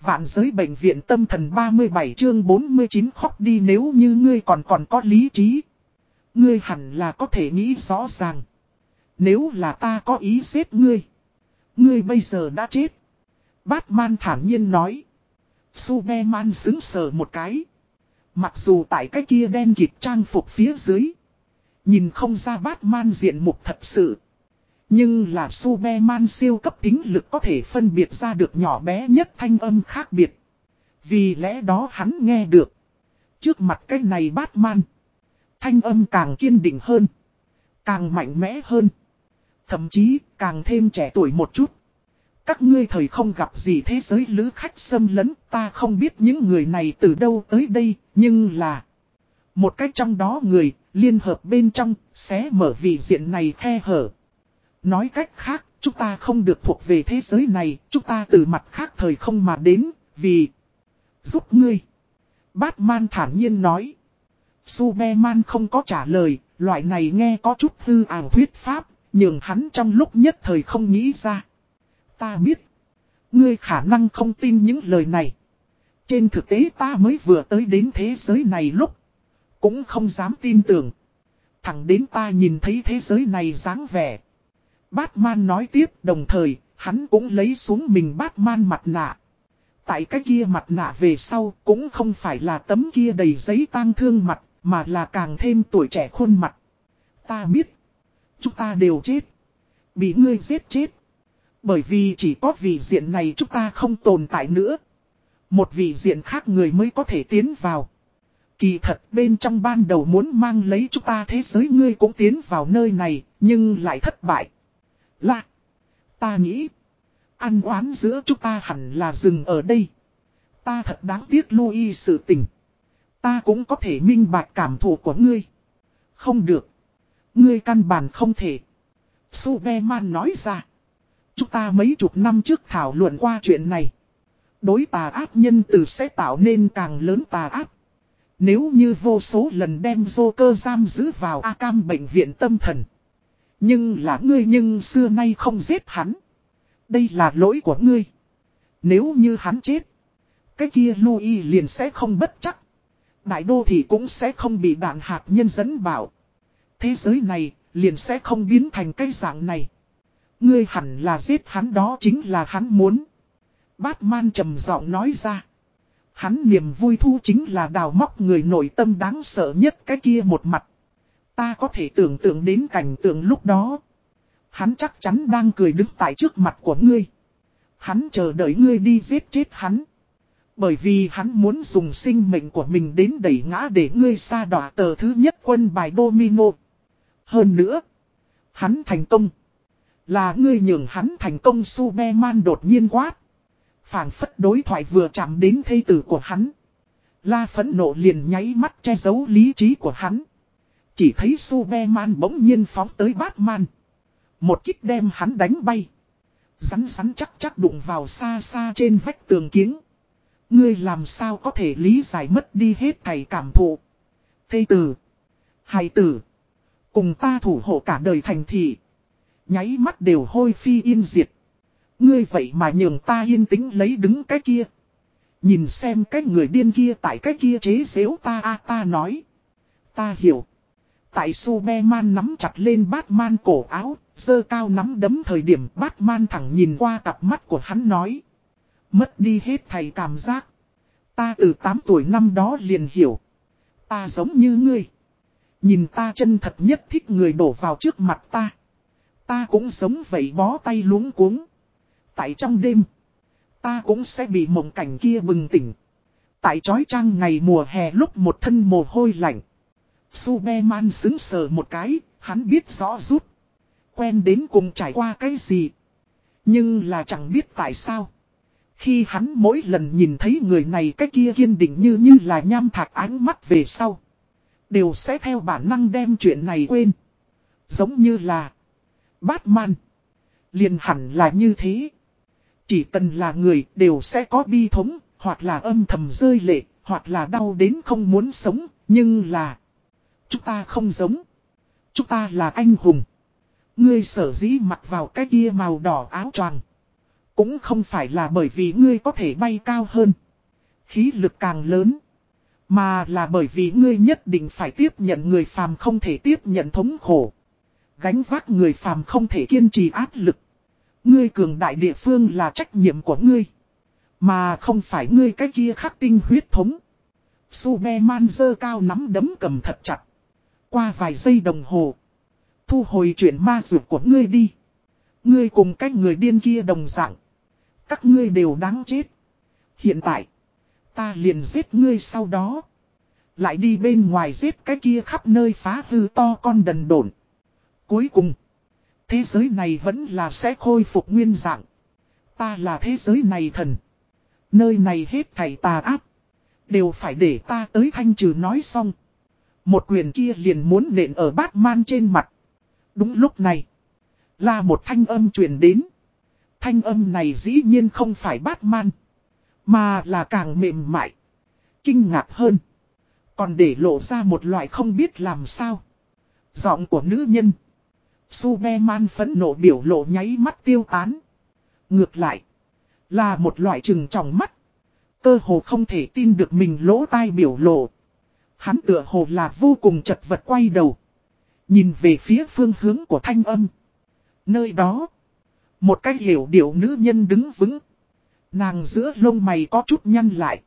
Vạn giới bệnh viện tâm thần 37 chương 49 khóc đi nếu như ngươi còn còn có lý trí. Ngươi hẳn là có thể nghĩ rõ ràng. Nếu là ta có ý giết ngươi. Ngươi bây giờ đã chết. Batman thản nhiên nói. Superman xứng sờ một cái. Mặc dù tại cái kia đen kịp trang phục phía dưới. Nhìn không ra Batman diện mục thật sự. Nhưng là Superman siêu cấp tính lực có thể phân biệt ra được nhỏ bé nhất thanh âm khác biệt. Vì lẽ đó hắn nghe được. Trước mặt cái này Batman. Thanh âm càng kiên định hơn. Càng mạnh mẽ hơn. Thậm chí càng thêm trẻ tuổi một chút. Các ngươi thời không gặp gì thế giới lữ khách xâm lấn, ta không biết những người này từ đâu tới đây, nhưng là... Một cách trong đó người, liên hợp bên trong, sẽ mở vị diện này khe hở. Nói cách khác, chúng ta không được thuộc về thế giới này, chúng ta từ mặt khác thời không mà đến, vì... Giúp ngươi. Batman thản nhiên nói. Superman không có trả lời, loại này nghe có chút hư ảo thuyết pháp, nhưng hắn trong lúc nhất thời không nghĩ ra. Ta biết. Ngươi khả năng không tin những lời này. Trên thực tế ta mới vừa tới đến thế giới này lúc. Cũng không dám tin tưởng. Thẳng đến ta nhìn thấy thế giới này dáng vẻ. Batman nói tiếp đồng thời, hắn cũng lấy xuống mình Batman mặt nạ. Tại cái kia mặt nạ về sau cũng không phải là tấm kia đầy giấy tang thương mặt, mà là càng thêm tuổi trẻ khuôn mặt. Ta biết, chúng ta đều chết. Bị ngươi giết chết. Bởi vì chỉ có vị diện này chúng ta không tồn tại nữa. Một vị diện khác người mới có thể tiến vào. Kỳ thật bên trong ban đầu muốn mang lấy chúng ta thế giới ngươi cũng tiến vào nơi này, nhưng lại thất bại. Là, ta nghĩ, ăn oán giữa chúng ta hẳn là dừng ở đây. Ta thật đáng tiếc Louis sự tình. Ta cũng có thể minh bạch cảm thụ của ngươi. Không được. Ngươi căn bản không thể. Superman nói ra. Chúng ta mấy chục năm trước thảo luận qua chuyện này. Đối tà ác nhân từ sẽ tạo nên càng lớn tà ác. Nếu như vô số lần đem Joker giam giữ vào Akam bệnh viện tâm thần. Nhưng là ngươi nhưng xưa nay không giết hắn. Đây là lỗi của ngươi. Nếu như hắn chết. Cái kia Louis liền sẽ không bất chắc. Đại đô thì cũng sẽ không bị đạn hạt nhân dẫn bảo. Thế giới này liền sẽ không biến thành cái dạng này. Ngươi hẳn là giết hắn đó chính là hắn muốn. Batman trầm giọng nói ra. Hắn niềm vui thu chính là đào móc người nội tâm đáng sợ nhất cái kia một mặt. Ta có thể tưởng tượng đến cảnh tượng lúc đó. Hắn chắc chắn đang cười đứng tại trước mặt của ngươi. Hắn chờ đợi ngươi đi giết chết hắn. Bởi vì hắn muốn dùng sinh mệnh của mình đến đẩy ngã để ngươi xa đỏ tờ thứ nhất quân bài domino. Hơn nữa, hắn thành công. Là ngươi nhường hắn thành công Superman đột nhiên quát. phảng phất đối thoại vừa chạm đến thây tử của hắn. La phẫn nộ liền nháy mắt che giấu lý trí của hắn. Chỉ thấy Superman bỗng nhiên phóng tới Batman. Một kích đem hắn đánh bay. Rắn rắn chắc chắc đụng vào xa xa trên vách tường kiếng. Ngươi làm sao có thể lý giải mất đi hết thầy cảm thụ. Thây tử. Hài tử. Cùng ta thủ hộ cả đời thành thị. Nháy mắt đều hôi phi yên diệt. Ngươi vậy mà nhường ta yên tĩnh lấy đứng cái kia. Nhìn xem cái người điên kia tại cái kia chế xếu ta, a, ta nói. Ta hiểu. Tại Superman nắm chặt lên Batman cổ áo, dơ cao nắm đấm thời điểm Batman thẳng nhìn qua cặp mắt của hắn nói. Mất đi hết thầy cảm giác. Ta từ 8 tuổi năm đó liền hiểu. Ta giống như ngươi. Nhìn ta chân thật nhất thích người đổ vào trước mặt ta. Ta cũng giống vậy bó tay luống cuống. Tại trong đêm. Ta cũng sẽ bị mộng cảnh kia bừng tỉnh. Tại trói trang ngày mùa hè lúc một thân mồ hôi lạnh. Superman xứng sờ một cái, hắn biết rõ rút. Quen đến cùng trải qua cái gì. Nhưng là chẳng biết tại sao. Khi hắn mỗi lần nhìn thấy người này cái kia kiên định như như là nham thạc ánh mắt về sau. Đều sẽ theo bản năng đem chuyện này quên. Giống như là Batman. Liền hẳn là như thế. Chỉ cần là người đều sẽ có bi thống, hoặc là âm thầm rơi lệ, hoặc là đau đến không muốn sống, nhưng là... Chúng ta không giống. Chúng ta là anh hùng. Ngươi sở dĩ mặc vào cái kia màu đỏ áo choàng Cũng không phải là bởi vì ngươi có thể bay cao hơn. Khí lực càng lớn. Mà là bởi vì ngươi nhất định phải tiếp nhận người phàm không thể tiếp nhận thống khổ. Gánh vác người phàm không thể kiên trì áp lực. Ngươi cường đại địa phương là trách nhiệm của ngươi. Mà không phải ngươi cái kia khắc tinh huyết thống. Superman dơ cao nắm đấm cầm thật chặt. Qua vài giây đồng hồ. Thu hồi chuyện ma dược của ngươi đi. Ngươi cùng cách người điên kia đồng dạng. Các ngươi đều đáng chết. Hiện tại. Ta liền giết ngươi sau đó. Lại đi bên ngoài giết cái kia khắp nơi phá hư to con đần đồn. Cuối cùng. Thế giới này vẫn là sẽ khôi phục nguyên dạng. Ta là thế giới này thần. Nơi này hết thảy tà áp. Đều phải để ta tới thanh trừ nói xong. Một quyền kia liền muốn nện ở Batman trên mặt. Đúng lúc này. Là một thanh âm truyền đến. Thanh âm này dĩ nhiên không phải Batman. Mà là càng mềm mại. Kinh ngạc hơn. Còn để lộ ra một loại không biết làm sao. Giọng của nữ nhân. Superman phẫn nộ biểu lộ nháy mắt tiêu tán. Ngược lại. Là một loại trừng trọng mắt. Cơ hồ không thể tin được mình lỗ tai biểu lộ. Hắn tựa hồ là vô cùng chật vật quay đầu. Nhìn về phía phương hướng của thanh âm. Nơi đó. Một cái hiểu điệu nữ nhân đứng vững. Nàng giữa lông mày có chút nhăn lại.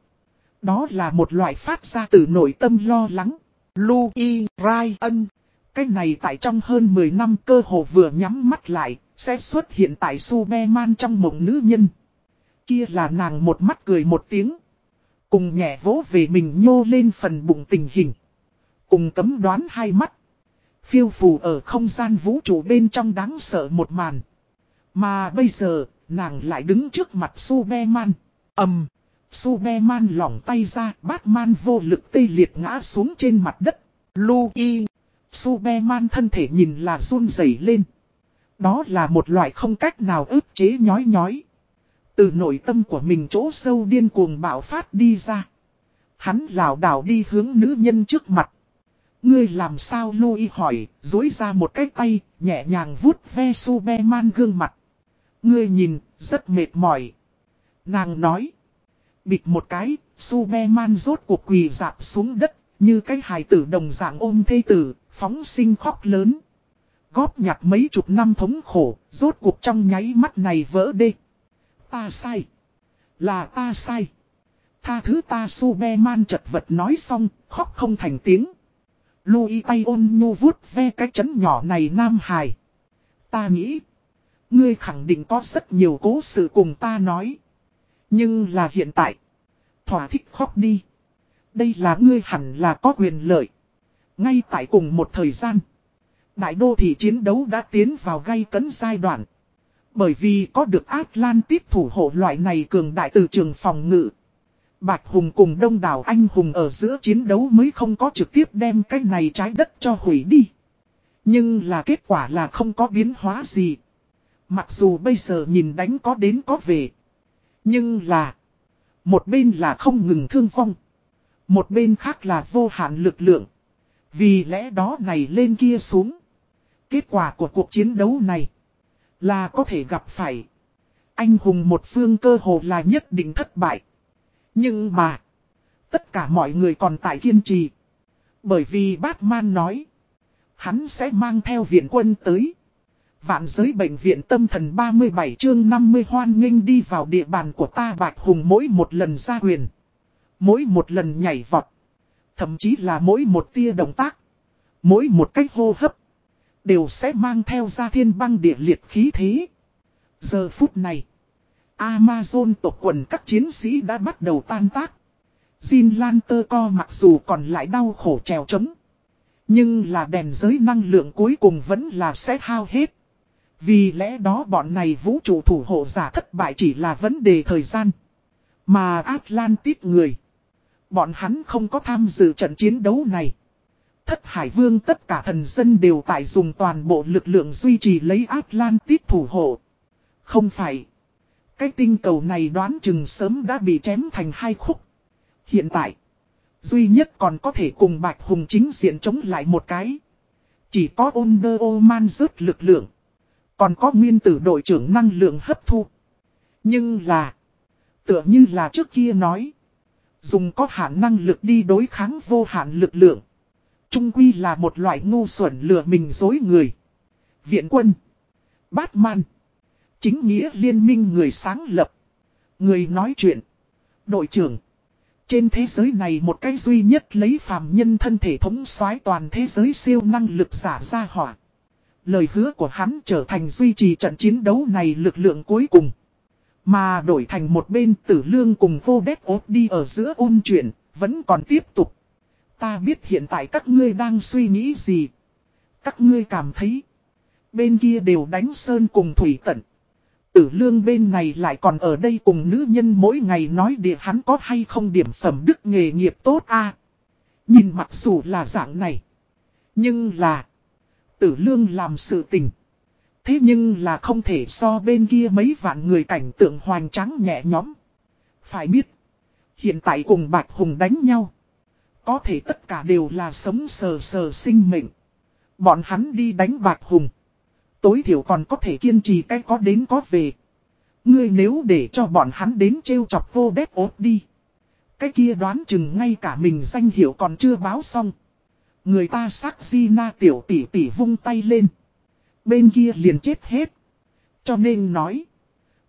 Đó là một loại phát ra từ nội tâm lo lắng. Louis Ryan. Cái này tại trong hơn 10 năm cơ hồ vừa nhắm mắt lại, sẽ xuất hiện tại Superman trong mộng nữ nhân. Kia là nàng một mắt cười một tiếng. Cùng nhẹ vỗ về mình nhô lên phần bụng tình hình. Cùng cấm đoán hai mắt. Phiêu phù ở không gian vũ trụ bên trong đáng sợ một màn. Mà bây giờ, nàng lại đứng trước mặt Superman. ầm, Superman lỏng tay ra, Batman vô lực tê liệt ngã xuống trên mặt đất. Louis, Superman thân thể nhìn là run rẩy lên. Đó là một loại không cách nào ức chế nhói nhói. Từ nội tâm của mình chỗ sâu điên cuồng bạo phát đi ra. Hắn lảo đảo đi hướng nữ nhân trước mặt. Ngươi làm sao Louis hỏi, dối ra một cái tay, nhẹ nhàng vuốt ve Superman gương mặt. Ngươi nhìn, rất mệt mỏi. Nàng nói. Bịt một cái, Superman rốt cuộc quỳ dạp xuống đất, như cái hài tử đồng dạng ôm thê tử, phóng sinh khóc lớn. Góp nhặt mấy chục năm thống khổ, rốt cuộc trong nháy mắt này vỡ đê. Ta sai. Là ta sai. Tha thứ ta Superman chật vật nói xong, khóc không thành tiếng. Louis tay ôn nhu vuốt ve cái chấn nhỏ này nam hài. Ta nghĩ. Ngươi khẳng định có rất nhiều cố sự cùng ta nói. Nhưng là hiện tại. Thỏa thích khóc đi. Đây là ngươi hẳn là có quyền lợi. Ngay tại cùng một thời gian. Đại đô thị chiến đấu đã tiến vào gay cấn giai đoạn. Bởi vì có được Atlantis thủ hộ loại này cường đại từ trường phòng ngự. Bạch Hùng cùng đông đảo anh Hùng ở giữa chiến đấu mới không có trực tiếp đem cái này trái đất cho hủy đi. Nhưng là kết quả là không có biến hóa gì. Mặc dù bây giờ nhìn đánh có đến có về. Nhưng là. Một bên là không ngừng thương vong. Một bên khác là vô hạn lực lượng. Vì lẽ đó này lên kia xuống. Kết quả của cuộc chiến đấu này. Là có thể gặp phải. Anh hùng một phương cơ hồ là nhất định thất bại. Nhưng mà. Tất cả mọi người còn tại kiên trì. Bởi vì Batman nói. Hắn sẽ mang theo viện quân tới. Vạn giới bệnh viện tâm thần 37 chương 50 hoan nghênh đi vào địa bàn của ta Bạch Hùng mỗi một lần ra quyền. Mỗi một lần nhảy vọt. Thậm chí là mỗi một tia động tác. Mỗi một cách hô hấp. Đều sẽ mang theo ra thiên băng địa liệt khí thế. Giờ phút này. Amazon tộc quần các chiến sĩ đã bắt đầu tan tác. Jin Lan tơ co mặc dù còn lại đau khổ trèo trống. Nhưng là đèn giới năng lượng cuối cùng vẫn là sẽ hao hết. Vì lẽ đó bọn này vũ trụ thủ hộ giả thất bại chỉ là vấn đề thời gian. Mà Atlantis người. Bọn hắn không có tham dự trận chiến đấu này. Thất Hải Vương tất cả thần dân đều tại dùng toàn bộ lực lượng duy trì lấy Atlantis thủ hộ. Không phải. Cái tinh cầu này đoán chừng sớm đã bị chém thành hai khúc. Hiện tại. Duy nhất còn có thể cùng Bạch Hùng chính diện chống lại một cái. Chỉ có Wonder Oman rớt lực lượng. Còn có nguyên tử đội trưởng năng lượng hấp thu. Nhưng là, tựa như là trước kia nói, dùng có hạn năng lực đi đối kháng vô hạn lực lượng. Trung quy là một loại ngu xuẩn lừa mình dối người. Viện quân, Batman, chính nghĩa liên minh người sáng lập, người nói chuyện, đội trưởng. Trên thế giới này một cái duy nhất lấy phàm nhân thân thể thống soái toàn thế giới siêu năng lực giả ra hỏa. Lời hứa của hắn trở thành duy trì trận chiến đấu này lực lượng cuối cùng. Mà đổi thành một bên tử lương cùng vô đét ốp đi ở giữa ôn chuyện, vẫn còn tiếp tục. Ta biết hiện tại các ngươi đang suy nghĩ gì. Các ngươi cảm thấy. Bên kia đều đánh sơn cùng thủy tận. Tử lương bên này lại còn ở đây cùng nữ nhân mỗi ngày nói địa hắn có hay không điểm phẩm đức nghề nghiệp tốt a Nhìn mặc dù là dạng này. Nhưng là. Tử lương làm sự tình. Thế nhưng là không thể so bên kia mấy vạn người cảnh tượng hoành tráng nhẹ nhõm. Phải biết. Hiện tại cùng Bạch Hùng đánh nhau. Có thể tất cả đều là sống sờ sờ sinh mệnh. Bọn hắn đi đánh bạc Hùng. Tối thiểu còn có thể kiên trì cái có đến có về. Ngươi nếu để cho bọn hắn đến trêu chọc vô đét ốt đi. Cái kia đoán chừng ngay cả mình danh hiệu còn chưa báo xong. Người ta sắc di na tiểu tỷ tỷ vung tay lên. Bên kia liền chết hết. Cho nên nói.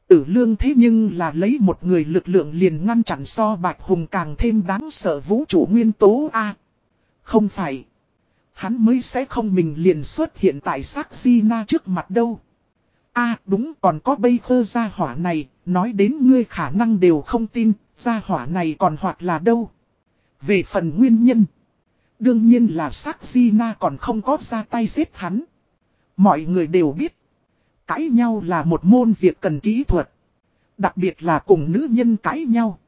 Tử lương thế nhưng là lấy một người lực lượng liền ngăn chặn so bạch hùng càng thêm đáng sợ vũ trụ nguyên tố A. không phải. Hắn mới sẽ không mình liền xuất hiện tại sắc di na trước mặt đâu. a đúng còn có bây khơ gia hỏa này, nói đến ngươi khả năng đều không tin, gia hỏa này còn hoặc là đâu. Về phần nguyên nhân. Đương nhiên là sắc di na còn không có ra tay giết hắn. Mọi người đều biết. Cãi nhau là một môn việc cần kỹ thuật. Đặc biệt là cùng nữ nhân cãi nhau.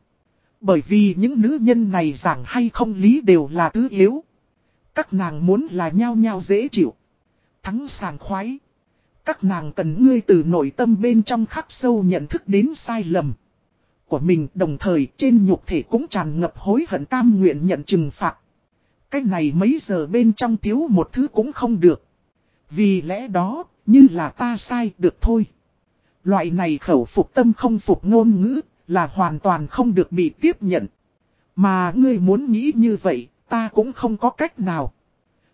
Bởi vì những nữ nhân này giảng hay không lý đều là thứ yếu. Các nàng muốn là nhau nhau dễ chịu. Thắng sàng khoái. Các nàng cần ngươi từ nội tâm bên trong khắc sâu nhận thức đến sai lầm. Của mình đồng thời trên nhục thể cũng tràn ngập hối hận cam nguyện nhận trừng phạt. Cái này mấy giờ bên trong thiếu một thứ cũng không được. Vì lẽ đó, như là ta sai được thôi. Loại này khẩu phục tâm không phục ngôn ngữ, là hoàn toàn không được bị tiếp nhận. Mà ngươi muốn nghĩ như vậy, ta cũng không có cách nào.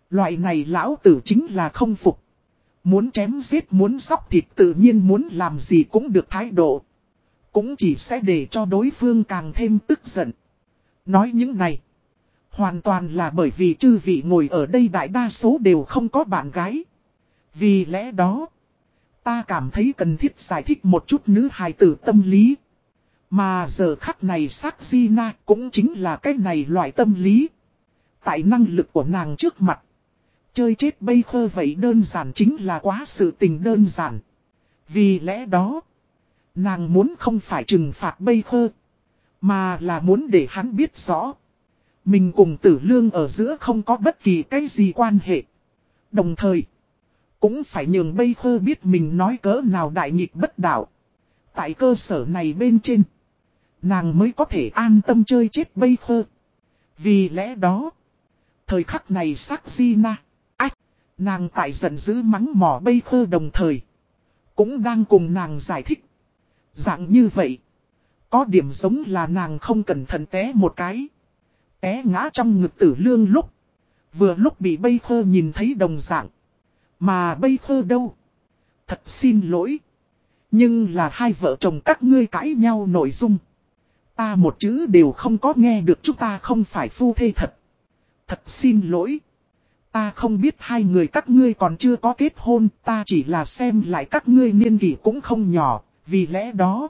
Loại này lão tử chính là không phục. Muốn chém giết muốn sóc thịt tự nhiên muốn làm gì cũng được thái độ. Cũng chỉ sẽ để cho đối phương càng thêm tức giận. Nói những này. Hoàn toàn là bởi vì chư vị ngồi ở đây đại đa số đều không có bạn gái. Vì lẽ đó, ta cảm thấy cần thiết giải thích một chút nữ hài tử tâm lý. Mà giờ khắc này sắc Gina cũng chính là cái này loại tâm lý. Tại năng lực của nàng trước mặt. Chơi chết bây khơ vậy đơn giản chính là quá sự tình đơn giản. Vì lẽ đó, nàng muốn không phải trừng phạt bây khơ. Mà là muốn để hắn biết rõ. Mình cùng tử lương ở giữa không có bất kỳ cái gì quan hệ. Đồng thời, cũng phải nhường bây khơ biết mình nói cỡ nào đại nghịch bất đạo. Tại cơ sở này bên trên, nàng mới có thể an tâm chơi chết bây khơ. Vì lẽ đó, thời khắc này sắc di na, ách, nàng tại giận dữ mắng mỏ bây khơ đồng thời. Cũng đang cùng nàng giải thích. Dạng như vậy, có điểm giống là nàng không cẩn thận té một cái. Té ngã trong ngực tử lương lúc. Vừa lúc bị bây khơ nhìn thấy đồng dạng. Mà bây thơ đâu? Thật xin lỗi. Nhưng là hai vợ chồng các ngươi cãi nhau nội dung. Ta một chữ đều không có nghe được chúng ta không phải phu thê thật. Thật xin lỗi. Ta không biết hai người các ngươi còn chưa có kết hôn, ta chỉ là xem lại các ngươi niên kỷ cũng không nhỏ, vì lẽ đó.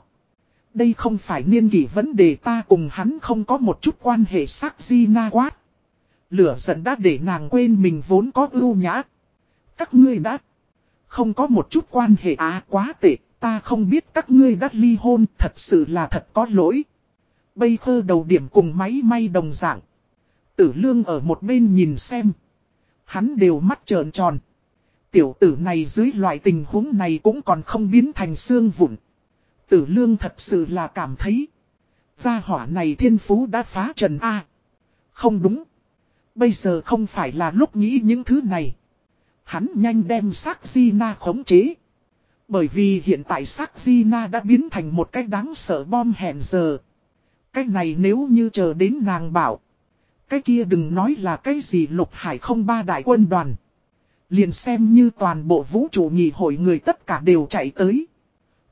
Đây không phải niên kỷ vấn đề ta cùng hắn không có một chút quan hệ sắc di na quát. Lửa giận đã để nàng quên mình vốn có ưu nhã. Các ngươi đã không có một chút quan hệ á à, quá tệ, ta không biết các ngươi đã ly hôn, thật sự là thật có lỗi. Bây khơ đầu điểm cùng máy may đồng dạng. Tử lương ở một bên nhìn xem. Hắn đều mắt trợn tròn. Tiểu tử này dưới loại tình huống này cũng còn không biến thành xương vụn. Tử lương thật sự là cảm thấy. Gia hỏa này thiên phú đã phá trần A. Không đúng. Bây giờ không phải là lúc nghĩ những thứ này. Hắn nhanh đem xác Gina khống chế. Bởi vì hiện tại xác Gina đã biến thành một cái đáng sợ bom hẹn giờ. Cái này nếu như chờ đến nàng bảo. Cái kia đừng nói là cái gì lục hải không ba đại quân đoàn. Liền xem như toàn bộ vũ trụ nghị hội người tất cả đều chạy tới.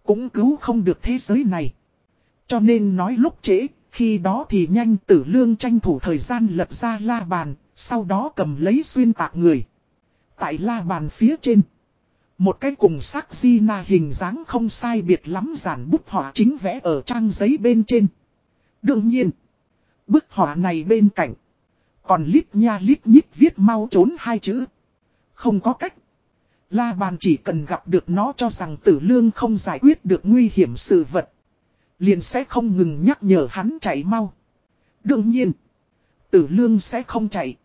Cũng cứu không được thế giới này. Cho nên nói lúc trễ, khi đó thì nhanh tử lương tranh thủ thời gian lật ra la bàn, sau đó cầm lấy xuyên tạc người. Tại la bàn phía trên. Một cái cùng sắc di na hình dáng không sai biệt lắm giản bút họa chính vẽ ở trang giấy bên trên. Đương nhiên, bức họa này bên cạnh. Còn lít nha lít nhít viết mau trốn hai chữ. Không có cách. La bàn chỉ cần gặp được nó cho rằng tử lương không giải quyết được nguy hiểm sự vật. Liền sẽ không ngừng nhắc nhở hắn chạy mau. Đương nhiên, tử lương sẽ không chạy.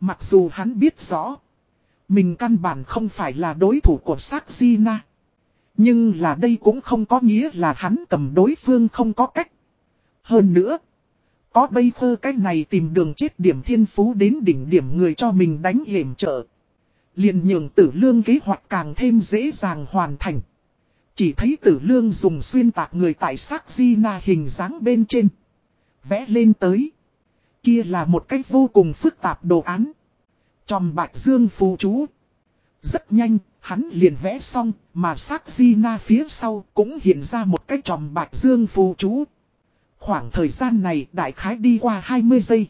Mặc dù hắn biết rõ, mình căn bản không phải là đối thủ của Sắc Gina. Nhưng là đây cũng không có nghĩa là hắn cầm đối phương không có cách. Hơn nữa, có bây khơ cách này tìm đường chết điểm thiên phú đến đỉnh điểm người cho mình đánh hiểm trợ. liền nhường tử lương kế hoạch càng thêm dễ dàng hoàn thành. Chỉ thấy tử lương dùng xuyên tạc người tại sắc di na hình dáng bên trên. Vẽ lên tới. Kia là một cách vô cùng phức tạp đồ án. Tròm bạch dương phù chú. Rất nhanh, hắn liền vẽ xong, mà sắc di na phía sau cũng hiện ra một cái tròm bạch dương phù chú. Khoảng thời gian này đại khái đi qua 20 giây.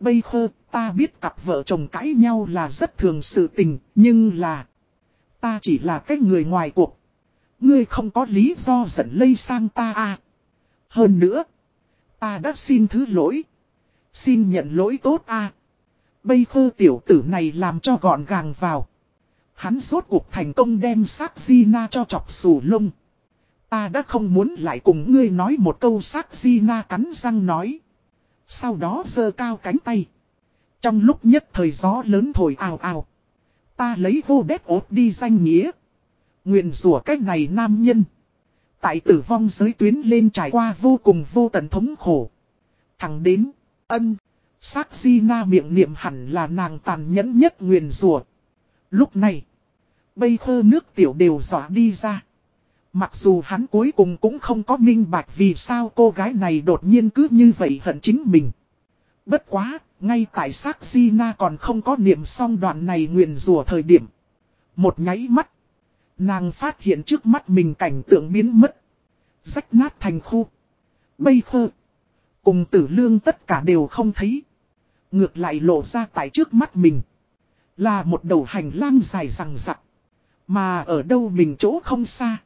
Bây khơ, ta biết cặp vợ chồng cãi nhau là rất thường sự tình, nhưng là... Ta chỉ là cái người ngoài cuộc. Ngươi không có lý do giận lây sang ta à. Hơn nữa, ta đã xin thứ lỗi. Xin nhận lỗi tốt à. Bây khơ tiểu tử này làm cho gọn gàng vào. Hắn rốt cuộc thành công đem xác Gina cho chọc sù lông. Ta đã không muốn lại cùng ngươi nói một câu xác Gina cắn răng nói. Sau đó giơ cao cánh tay. Trong lúc nhất thời gió lớn thổi ào ào. Ta lấy vô đét ốt đi danh nghĩa. Nguyện rủa cách này nam nhân. Tại tử vong giới tuyến lên trải qua vô cùng vô tận thống khổ. Thẳng đến, ân, sắc di na miệng niệm hẳn là nàng tàn nhẫn nhất nguyền rủa Lúc này, bây khơ nước tiểu đều dọa đi ra. Mặc dù hắn cuối cùng cũng không có minh bạch vì sao cô gái này đột nhiên cứ như vậy hận chính mình. Bất quá, ngay tại sắc di na còn không có niệm xong đoạn này nguyền rủa thời điểm. Một nháy mắt, Nàng phát hiện trước mắt mình cảnh tượng biến mất. Rách nát thành khu. Bây khơ. Cùng tử lương tất cả đều không thấy. Ngược lại lộ ra tại trước mắt mình. Là một đầu hành lang dài rằng rặc. Mà ở đâu mình chỗ không xa.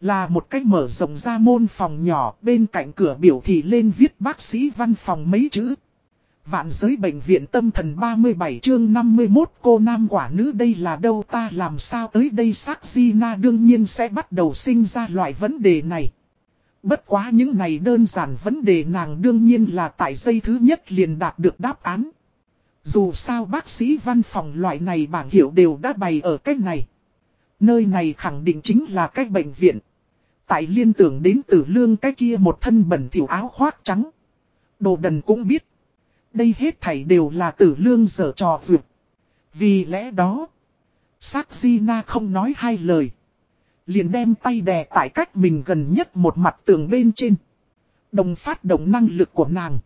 Là một cách mở rộng ra môn phòng nhỏ, bên cạnh cửa biểu thị lên viết bác sĩ văn phòng mấy chữ. Vạn giới bệnh viện tâm thần 37 chương 51 cô nam quả nữ đây là đâu ta làm sao tới đây xác Gina đương nhiên sẽ bắt đầu sinh ra loại vấn đề này. Bất quá những này đơn giản vấn đề nàng đương nhiên là tại giây thứ nhất liền đạt được đáp án. Dù sao bác sĩ văn phòng loại này bảng hiệu đều đã bày ở cách này. Nơi này khẳng định chính là cách bệnh viện. Tại liên tưởng đến tử lương cái kia một thân bẩn thiểu áo khoác trắng. Đồ đần cũng biết. Đây hết thảy đều là tử lương dở trò vượt. Vì lẽ đó, Sắc Na không nói hai lời. Liền đem tay đè tại cách mình gần nhất một mặt tường bên trên. Đồng phát động năng lực của nàng.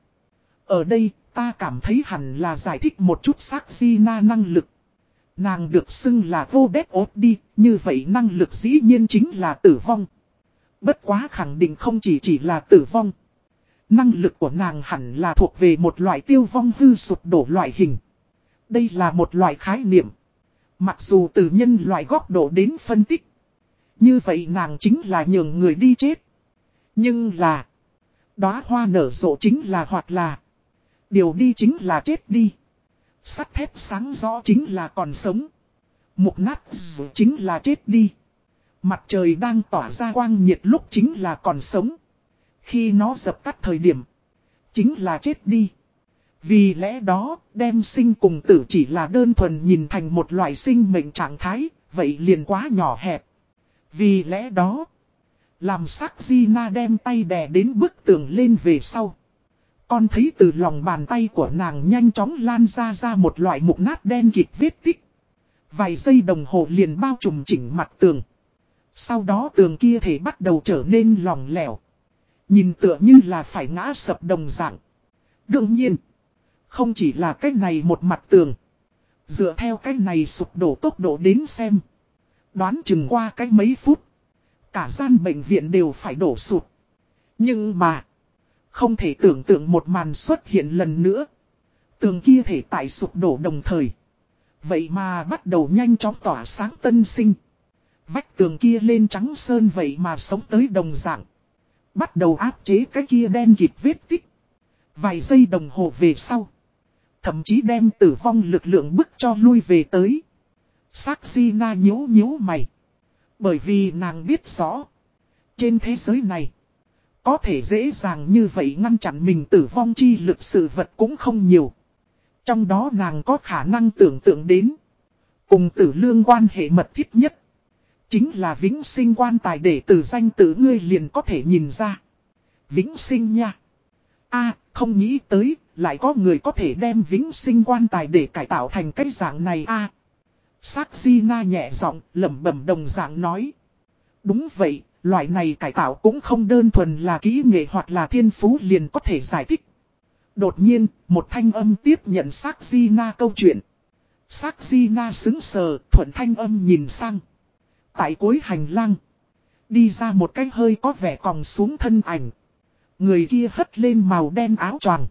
Ở đây, ta cảm thấy hẳn là giải thích một chút xác di na năng lực. Nàng được xưng là vô đét ốt đi, như vậy năng lực dĩ nhiên chính là tử vong. Bất quá khẳng định không chỉ chỉ là tử vong. Năng lực của nàng hẳn là thuộc về một loại tiêu vong hư sụp đổ loại hình. Đây là một loại khái niệm. Mặc dù từ nhân loại góc độ đến phân tích. Như vậy nàng chính là nhường người đi chết. Nhưng là. Đóa hoa nở rộ chính là hoặc là. Điều đi chính là chết đi. Sắt thép sáng rõ chính là còn sống. Mục nát chính là chết đi. Mặt trời đang tỏa ra quang nhiệt lúc chính là còn sống. Khi nó dập tắt thời điểm, chính là chết đi. Vì lẽ đó, đem sinh cùng tử chỉ là đơn thuần nhìn thành một loại sinh mệnh trạng thái, vậy liền quá nhỏ hẹp. Vì lẽ đó, làm sắc Gina đem tay đè đến bức tường lên về sau. Con thấy từ lòng bàn tay của nàng nhanh chóng lan ra ra một loại mục nát đen kịt vết tích. Vài giây đồng hồ liền bao trùm chỉnh mặt tường. Sau đó tường kia thể bắt đầu trở nên lỏng lẻo. Nhìn tựa như là phải ngã sập đồng dạng. Đương nhiên, không chỉ là cách này một mặt tường. Dựa theo cách này sụp đổ tốc độ đến xem. Đoán chừng qua cái mấy phút. Cả gian bệnh viện đều phải đổ sụt. Nhưng mà, không thể tưởng tượng một màn xuất hiện lần nữa. Tường kia thể tại sụp đổ đồng thời. Vậy mà bắt đầu nhanh chóng tỏa sáng tân sinh. Vách tường kia lên trắng sơn vậy mà sống tới đồng dạng. Bắt đầu áp chế cái kia đen kịt vết tích. Vài giây đồng hồ về sau. Thậm chí đem tử vong lực lượng bức cho lui về tới. Sắc di na nhếu nhếu mày. Bởi vì nàng biết rõ. Trên thế giới này. Có thể dễ dàng như vậy ngăn chặn mình tử vong chi lực sự vật cũng không nhiều. Trong đó nàng có khả năng tưởng tượng đến. Cùng tử lương quan hệ mật thiết nhất. Chính là vĩnh sinh quan tài để tử danh tử ngươi liền có thể nhìn ra. Vĩnh sinh nha. a không nghĩ tới, lại có người có thể đem vĩnh sinh quan tài để cải tạo thành cái dạng này a à, Sắc Di Na nhẹ giọng lẩm bẩm đồng dạng nói. Đúng vậy, loại này cải tạo cũng không đơn thuần là kỹ nghệ hoặc là thiên phú liền có thể giải thích. Đột nhiên, một thanh âm tiếp nhận Sắc Di Na câu chuyện. Sắc Di Na xứng sờ, thuận thanh âm nhìn sang. Tại cuối hành lang, đi ra một cái hơi có vẻ còng xuống thân ảnh. Người kia hất lên màu đen áo choàng.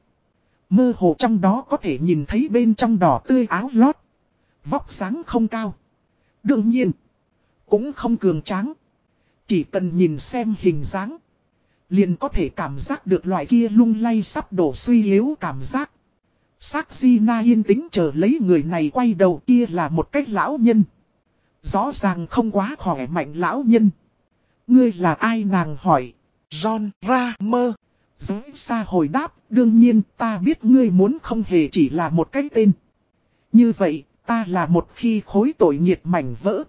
Mơ hồ trong đó có thể nhìn thấy bên trong đỏ tươi áo lót. Vóc sáng không cao. Đương nhiên, cũng không cường tráng. Chỉ cần nhìn xem hình dáng. Liền có thể cảm giác được loại kia lung lay sắp đổ suy yếu cảm giác. Sắc Di Na yên tĩnh chờ lấy người này quay đầu kia là một cách lão nhân. Rõ ràng không quá khỏe mạnh lão nhân. Ngươi là ai nàng hỏi. John Ramer. Giới xa hồi đáp, đương nhiên ta biết ngươi muốn không hề chỉ là một cái tên. Như vậy, ta là một khi khối tội nghiệt mảnh vỡ.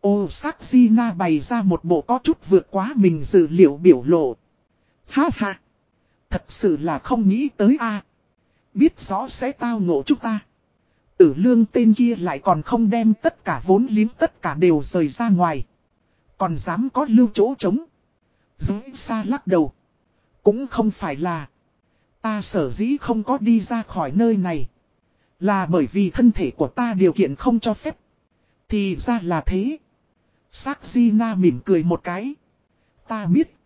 Ô, sắc Gina bày ra một bộ có chút vượt quá mình dự liệu biểu lộ. Ha ha! Thật sự là không nghĩ tới a Biết rõ sẽ tao ngộ chúng ta. Tử lương tên kia lại còn không đem tất cả vốn liếng tất cả đều rời ra ngoài. Còn dám có lưu chỗ trống. Dưới xa lắc đầu. Cũng không phải là. Ta sở dĩ không có đi ra khỏi nơi này. Là bởi vì thân thể của ta điều kiện không cho phép. Thì ra là thế. Sắc Di Na mỉm cười một cái. Ta biết.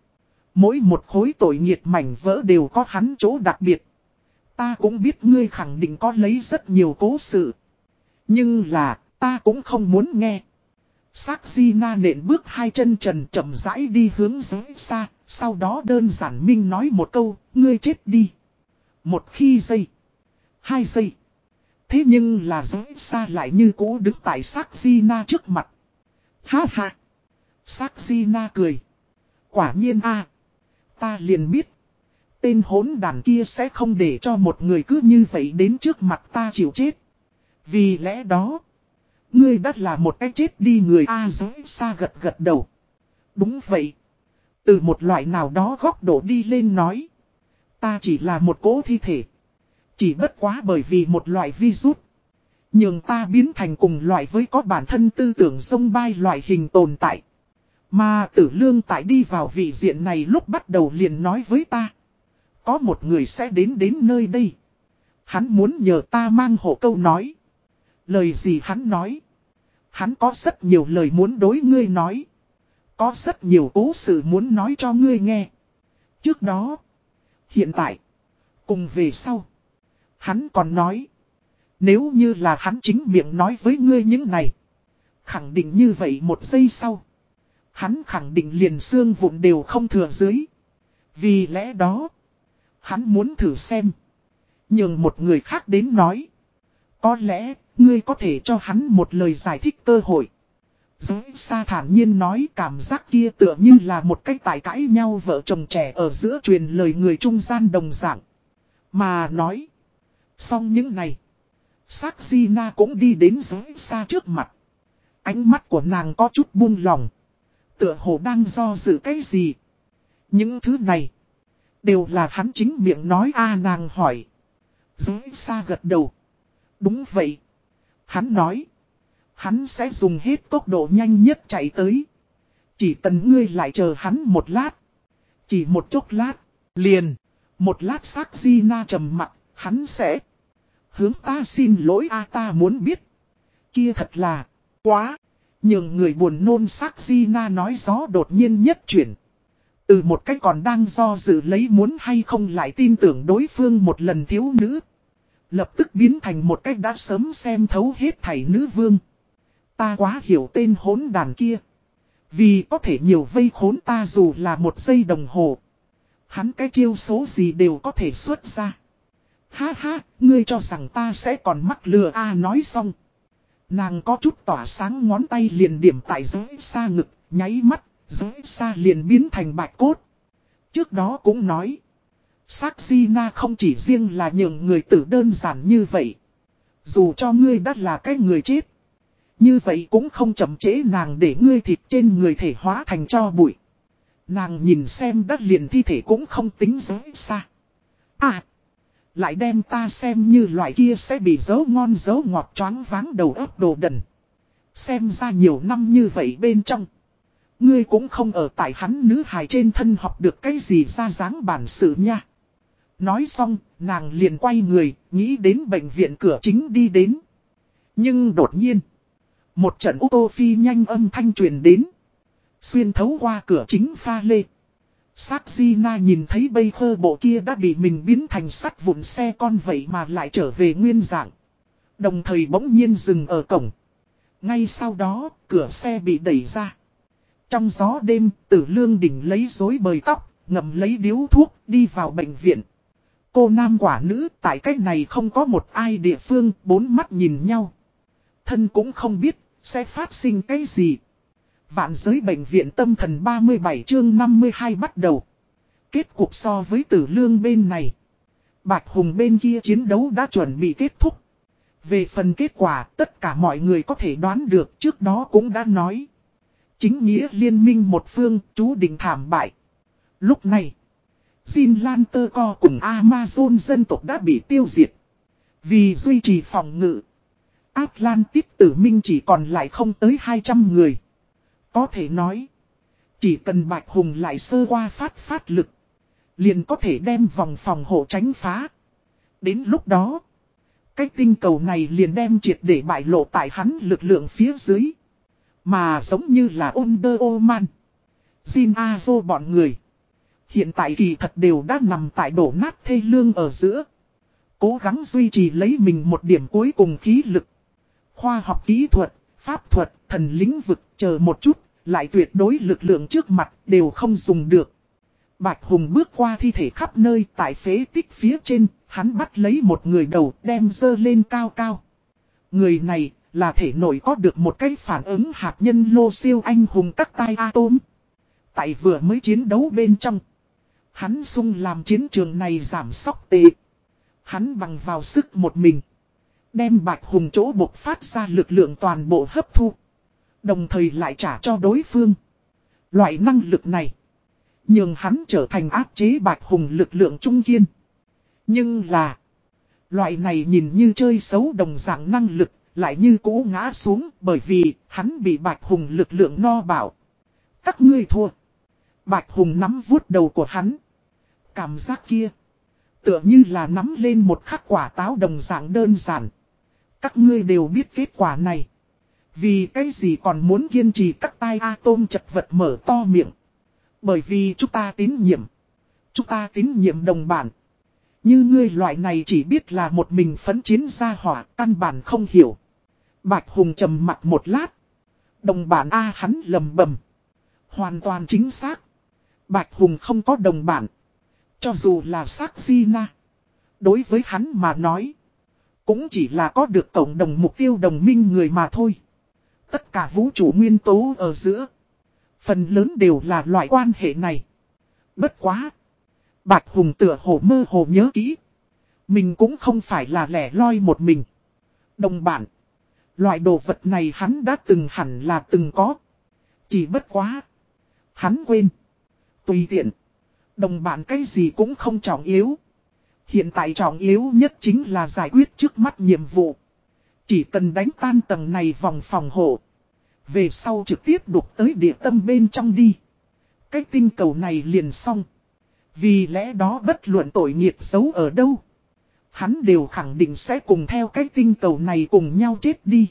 Mỗi một khối tội nghiệt mảnh vỡ đều có hắn chỗ đặc biệt. Ta cũng biết ngươi khẳng định có lấy rất nhiều cố sự. Nhưng là, ta cũng không muốn nghe. Sắc Di Na nện bước hai chân trần chậm rãi đi hướng dưới xa, sau đó đơn giản minh nói một câu, ngươi chết đi. Một khi giây, hai giây. Thế nhưng là dưới xa lại như cũ đứng tại Sắc Di Na trước mặt. Ha ha. Sắc Di Na cười. Quả nhiên a Ta liền biết. Tên hốn đàn kia sẽ không để cho một người cứ như vậy đến trước mặt ta chịu chết. Vì lẽ đó. Ngươi đã là một cái chết đi người A giới xa gật gật đầu. Đúng vậy. Từ một loại nào đó góc độ đi lên nói. Ta chỉ là một cố thi thể. Chỉ bất quá bởi vì một loại virus. Nhưng ta biến thành cùng loại với có bản thân tư tưởng sông bay loại hình tồn tại. Mà tử lương tại đi vào vị diện này lúc bắt đầu liền nói với ta. Có một người sẽ đến đến nơi đây. Hắn muốn nhờ ta mang hộ câu nói. Lời gì hắn nói. Hắn có rất nhiều lời muốn đối ngươi nói. Có rất nhiều cố sự muốn nói cho ngươi nghe. Trước đó. Hiện tại. Cùng về sau. Hắn còn nói. Nếu như là hắn chính miệng nói với ngươi những này. Khẳng định như vậy một giây sau. Hắn khẳng định liền xương vụn đều không thừa dưới. Vì lẽ đó. Hắn muốn thử xem. Nhưng một người khác đến nói. Có lẽ, ngươi có thể cho hắn một lời giải thích cơ hội. Giới xa thản nhiên nói cảm giác kia tựa như là một cách tải cãi nhau vợ chồng trẻ ở giữa truyền lời người trung gian đồng dạng. Mà nói. Xong những này. Sắc Gina cũng đi đến giới xa trước mặt. Ánh mắt của nàng có chút buông lòng. Tựa hồ đang do dự cái gì. Những thứ này. Đều là hắn chính miệng nói a nàng hỏi. Giới xa gật đầu. Đúng vậy. Hắn nói. Hắn sẽ dùng hết tốc độ nhanh nhất chạy tới. Chỉ cần ngươi lại chờ hắn một lát. Chỉ một chốc lát. Liền. Một lát sắc di na trầm mặt. Hắn sẽ. Hướng ta xin lỗi a, ta muốn biết. Kia thật là. Quá. Nhưng người buồn nôn sắc di na nói gió đột nhiên nhất chuyển. Từ một cách còn đang do dự lấy muốn hay không lại tin tưởng đối phương một lần thiếu nữ. Lập tức biến thành một cách đã sớm xem thấu hết thảy nữ vương. Ta quá hiểu tên hốn đàn kia. Vì có thể nhiều vây khốn ta dù là một giây đồng hồ. Hắn cái chiêu số gì đều có thể xuất ra. Ha ha, ngươi cho rằng ta sẽ còn mắc lừa a nói xong. Nàng có chút tỏa sáng ngón tay liền điểm tại dưới xa ngực, nháy mắt, dưới xa liền biến thành bạch cốt. Trước đó cũng nói. Sắc di na không chỉ riêng là những người tử đơn giản như vậy. Dù cho ngươi đã là cái người chết. Như vậy cũng không chậm chế nàng để ngươi thịt trên người thể hóa thành cho bụi. Nàng nhìn xem đất liền thi thể cũng không tính giới xa. À! Lại đem ta xem như loại kia sẽ bị dấu ngon dấu ngọt choáng váng đầu óc đồ đần. Xem ra nhiều năm như vậy bên trong. Ngươi cũng không ở tại hắn nữ hài trên thân học được cái gì ra dáng bản sự nha. Nói xong, nàng liền quay người, nghĩ đến bệnh viện cửa chính đi đến. Nhưng đột nhiên, một trận ô tô phi nhanh âm thanh truyền đến. Xuyên thấu qua cửa chính pha lê. Sắc Di Na nhìn thấy bây khơ bộ kia đã bị mình biến thành sắt vụn xe con vậy mà lại trở về nguyên dạng. Đồng thời bỗng nhiên dừng ở cổng. Ngay sau đó, cửa xe bị đẩy ra. Trong gió đêm, tử lương đỉnh lấy rối bời tóc, ngầm lấy điếu thuốc, đi vào bệnh viện. Cô nam quả nữ tại cách này không có một ai địa phương, bốn mắt nhìn nhau. Thân cũng không biết, sẽ phát sinh cái gì. Vạn giới bệnh viện tâm thần 37 chương 52 bắt đầu. Kết cục so với tử lương bên này. Bạch Hùng bên kia chiến đấu đã chuẩn bị kết thúc. Về phần kết quả, tất cả mọi người có thể đoán được trước đó cũng đã nói. Chính nghĩa liên minh một phương, chú định thảm bại. Lúc này, Jin Lan Tơ Co cùng Amazon dân tộc đã bị tiêu diệt. Vì duy trì phòng ngự, Atlantis tử minh chỉ còn lại không tới 200 người. Có thể nói, chỉ cần Bạch Hùng lại sơ qua phát phát lực, liền có thể đem vòng phòng hộ tránh phá. Đến lúc đó, cái tinh cầu này liền đem triệt để bại lộ tại hắn lực lượng phía dưới. Mà giống như là Under Oman, Jin Azo bọn người. Hiện tại kỳ thật đều đã nằm tại đổ nát thê lương ở giữa. Cố gắng duy trì lấy mình một điểm cuối cùng khí lực. Khoa học kỹ thuật, pháp thuật, thần lĩnh vực chờ một chút, lại tuyệt đối lực lượng trước mặt đều không dùng được. Bạch Hùng bước qua thi thể khắp nơi tại phế tích phía trên, hắn bắt lấy một người đầu đem dơ lên cao cao. Người này là thể nổi có được một cái phản ứng hạt nhân lô siêu anh hùng các tai atom. Tại vừa mới chiến đấu bên trong. Hắn sung làm chiến trường này giảm sóc tệ. Hắn bằng vào sức một mình. Đem bạch hùng chỗ bộc phát ra lực lượng toàn bộ hấp thu. Đồng thời lại trả cho đối phương. Loại năng lực này. Nhưng hắn trở thành áp chế bạch hùng lực lượng trung kiên. Nhưng là. Loại này nhìn như chơi xấu đồng dạng năng lực. Lại như cũ ngã xuống bởi vì hắn bị bạch hùng lực lượng no bảo. Các ngươi thua. Bạch hùng nắm vuốt đầu của hắn. Cảm giác kia. Tựa như là nắm lên một khắc quả táo đồng dạng đơn giản. Các ngươi đều biết kết quả này. Vì cái gì còn muốn kiên trì các tai atom chật vật mở to miệng. Bởi vì chúng ta tín nhiệm. Chúng ta tín nhiệm đồng bản. Như ngươi loại này chỉ biết là một mình phấn chiến ra hỏa, căn bản không hiểu. Bạch Hùng trầm mặt một lát. Đồng bản A hắn lầm bầm. Hoàn toàn chính xác. Bạch Hùng không có đồng bản. Cho dù là xác phi na. Đối với hắn mà nói. Cũng chỉ là có được cộng đồng mục tiêu đồng minh người mà thôi. Tất cả vũ trụ nguyên tố ở giữa. Phần lớn đều là loại quan hệ này. Bất quá. Bạch Hùng tựa hồ mơ hồ nhớ kỹ. Mình cũng không phải là lẻ loi một mình. Đồng bản. Loại đồ vật này hắn đã từng hẳn là từng có. Chỉ bất quá. Hắn quên. Tùy tiện. Đồng bản cái gì cũng không trọng yếu. Hiện tại trọng yếu nhất chính là giải quyết trước mắt nhiệm vụ. Chỉ cần đánh tan tầng này vòng phòng hộ. Về sau trực tiếp đục tới địa tâm bên trong đi. Cái tinh cầu này liền xong. Vì lẽ đó bất luận tội nghiệp xấu ở đâu. Hắn đều khẳng định sẽ cùng theo cái tinh cầu này cùng nhau chết đi.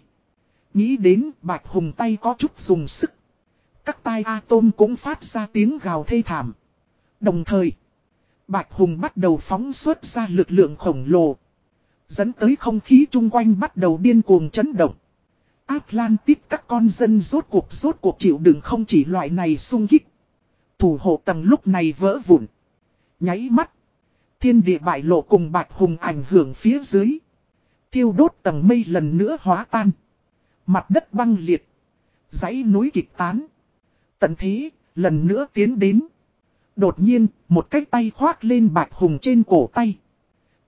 Nghĩ đến Bạch Hùng tay có chút dùng sức. Các tai atom cũng phát ra tiếng gào thê thảm. Đồng thời, Bạch Hùng bắt đầu phóng xuất ra lực lượng khổng lồ. Dẫn tới không khí chung quanh bắt đầu điên cuồng chấn động. Atlantis các con dân rốt cuộc rốt cuộc chịu đựng không chỉ loại này sung kích. Thủ hộ tầng lúc này vỡ vụn. Nháy mắt. Thiên địa bại lộ cùng Bạch Hùng ảnh hưởng phía dưới. Thiêu đốt tầng mây lần nữa hóa tan. Mặt đất băng liệt. dãy núi kịch tán. Tận thế, lần nữa tiến đến. Đột nhiên, một cái tay khoác lên Bạch Hùng trên cổ tay.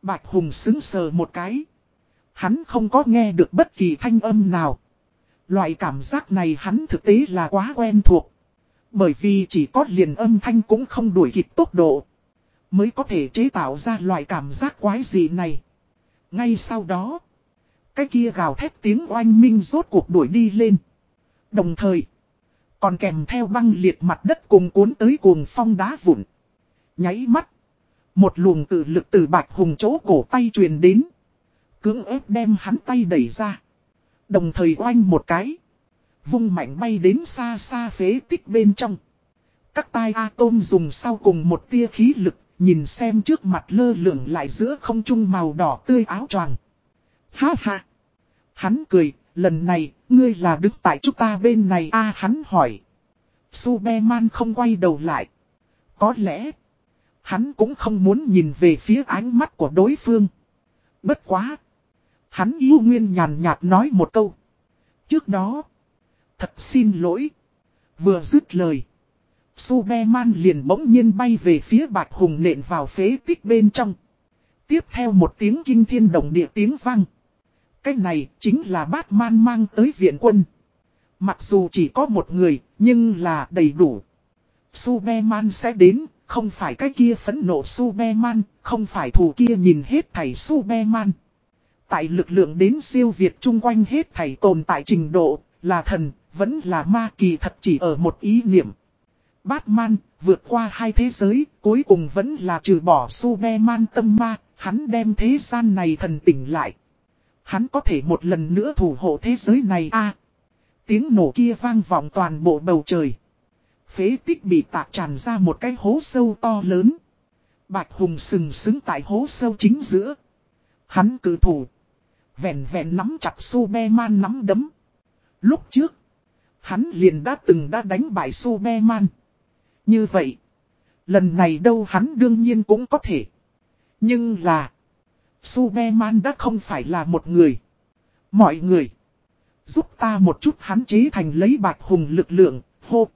Bạch Hùng xứng sờ một cái. Hắn không có nghe được bất kỳ thanh âm nào. Loại cảm giác này hắn thực tế là quá quen thuộc. Bởi vì chỉ có liền âm thanh cũng không đuổi kịp tốc độ. Mới có thể chế tạo ra loại cảm giác quái dị này. Ngay sau đó. Cái kia gào thét tiếng oanh minh rốt cuộc đuổi đi lên. Đồng thời. Còn kèm theo băng liệt mặt đất cùng cuốn tới cuồng phong đá vụn. Nháy mắt. Một luồng tự lực từ bạch hùng chỗ cổ tay truyền đến. Cưỡng ép đem hắn tay đẩy ra. Đồng thời oanh một cái. Vung mạnh bay đến xa xa phế tích bên trong. Các tai atom dùng sau cùng một tia khí lực. Nhìn xem trước mặt lơ lửng lại giữa không trung màu đỏ tươi áo choàng. Ha ha. Hắn cười, lần này, ngươi là đứng tại chúng ta bên này a hắn hỏi. Superman không quay đầu lại. Có lẽ, hắn cũng không muốn nhìn về phía ánh mắt của đối phương. Bất quá. Hắn yêu nguyên nhàn nhạt nói một câu. Trước đó, thật xin lỗi. Vừa dứt lời. Superman liền bỗng nhiên bay về phía Bạch Hùng nện vào phế tích bên trong. Tiếp theo một tiếng kinh thiên động địa tiếng vang. Cái này chính là Batman mang tới viện quân. Mặc dù chỉ có một người, nhưng là đầy đủ. Superman sẽ đến, không phải cái kia phẫn nộ Superman, không phải thù kia nhìn hết thầy Superman. Tại lực lượng đến siêu Việt chung quanh hết thầy tồn tại trình độ, là thần, vẫn là ma kỳ thật chỉ ở một ý niệm. Batman, vượt qua hai thế giới, cuối cùng vẫn là trừ bỏ Superman tâm ma, hắn đem thế gian này thần tỉnh lại. Hắn có thể một lần nữa thủ hộ thế giới này a Tiếng nổ kia vang vọng toàn bộ bầu trời. Phế tích bị tạc tràn ra một cái hố sâu to lớn. Bạch Hùng sừng sững tại hố sâu chính giữa. Hắn cử thủ. Vẹn vẹn nắm chặt Superman nắm đấm. Lúc trước. Hắn liền đã từng đã đánh bại Superman. Như vậy. Lần này đâu hắn đương nhiên cũng có thể. Nhưng là. Superman đã không phải là một người. Mọi người. Giúp ta một chút hắn chế thành lấy bạch hùng lực lượng, Hộp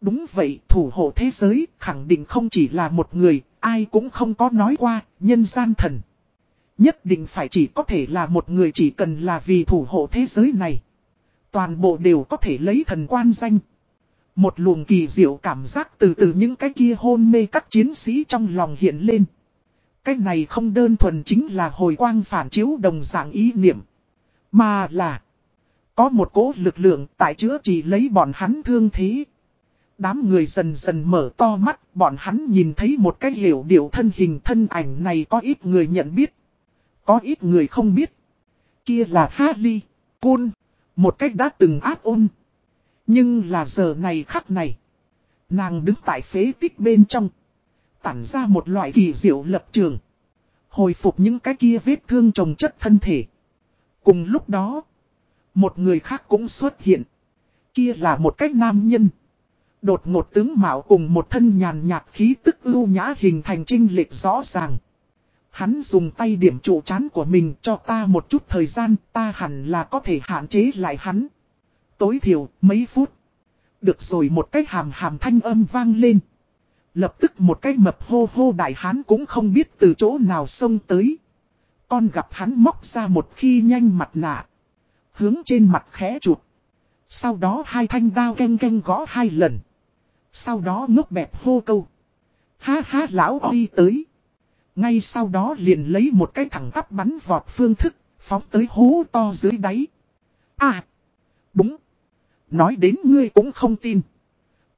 Đúng vậy, thủ hộ thế giới, khẳng định không chỉ là một người, ai cũng không có nói qua, nhân gian thần. Nhất định phải chỉ có thể là một người chỉ cần là vì thủ hộ thế giới này. Toàn bộ đều có thể lấy thần quan danh. Một luồng kỳ diệu cảm giác từ từ những cái kia hôn mê các chiến sĩ trong lòng hiện lên. Cái này không đơn thuần chính là hồi quang phản chiếu đồng dạng ý niệm. Mà là có một cố lực lượng tại chữa trị lấy bọn hắn thương thế. Đám người dần dần mở to mắt, bọn hắn nhìn thấy một cái hiểu điệu thân hình thân ảnh này có ít người nhận biết. Có ít người không biết. Kia là Harley, Kun, một cách đã từng áp ôn. Nhưng là giờ này khắc này. Nàng đứng tại phế tích bên trong. Tản ra một loại kỳ diệu lập trường. Hồi phục những cái kia vết thương trồng chất thân thể. Cùng lúc đó. Một người khác cũng xuất hiện. Kia là một cách nam nhân. Đột ngột tướng mạo cùng một thân nhàn nhạt khí tức ưu nhã hình thành trinh lệch rõ ràng. Hắn dùng tay điểm trụ chán của mình cho ta một chút thời gian, ta hẳn là có thể hạn chế lại hắn. Tối thiểu, mấy phút. Được rồi một cái hàm hàm thanh âm vang lên. Lập tức một cái mập hô hô đại hán cũng không biết từ chỗ nào xông tới. Con gặp hắn móc ra một khi nhanh mặt nạ. Hướng trên mặt khẽ chuột Sau đó hai thanh đao canh canh gõ hai lần. Sau đó ngốc bẹp hô câu. Ha ha lão đi tới. Ngay sau đó liền lấy một cái thẳng tắp bắn vọt phương thức, phóng tới hố to dưới đáy. À! Đúng! Nói đến ngươi cũng không tin.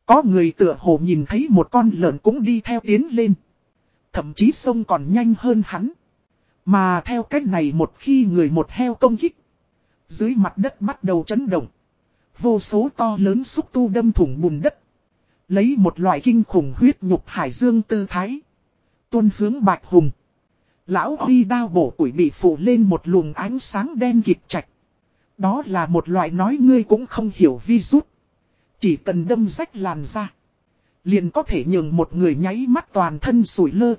Có người tựa hồ nhìn thấy một con lợn cũng đi theo tiến lên. Thậm chí sông còn nhanh hơn hắn. Mà theo cách này một khi người một heo công kích. Dưới mặt đất bắt đầu chấn động. Vô số to lớn xúc tu đâm thủng bùn đất. Lấy một loại kinh khủng huyết nhục hải dương tư thái. Tuân hướng bạch hùng. Lão Huy đao bổ củi bị phủ lên một luồng ánh sáng đen kịp chạch. Đó là một loại nói ngươi cũng không hiểu vi rút. Chỉ cần đâm rách làn ra. Liền có thể nhường một người nháy mắt toàn thân sủi lơ.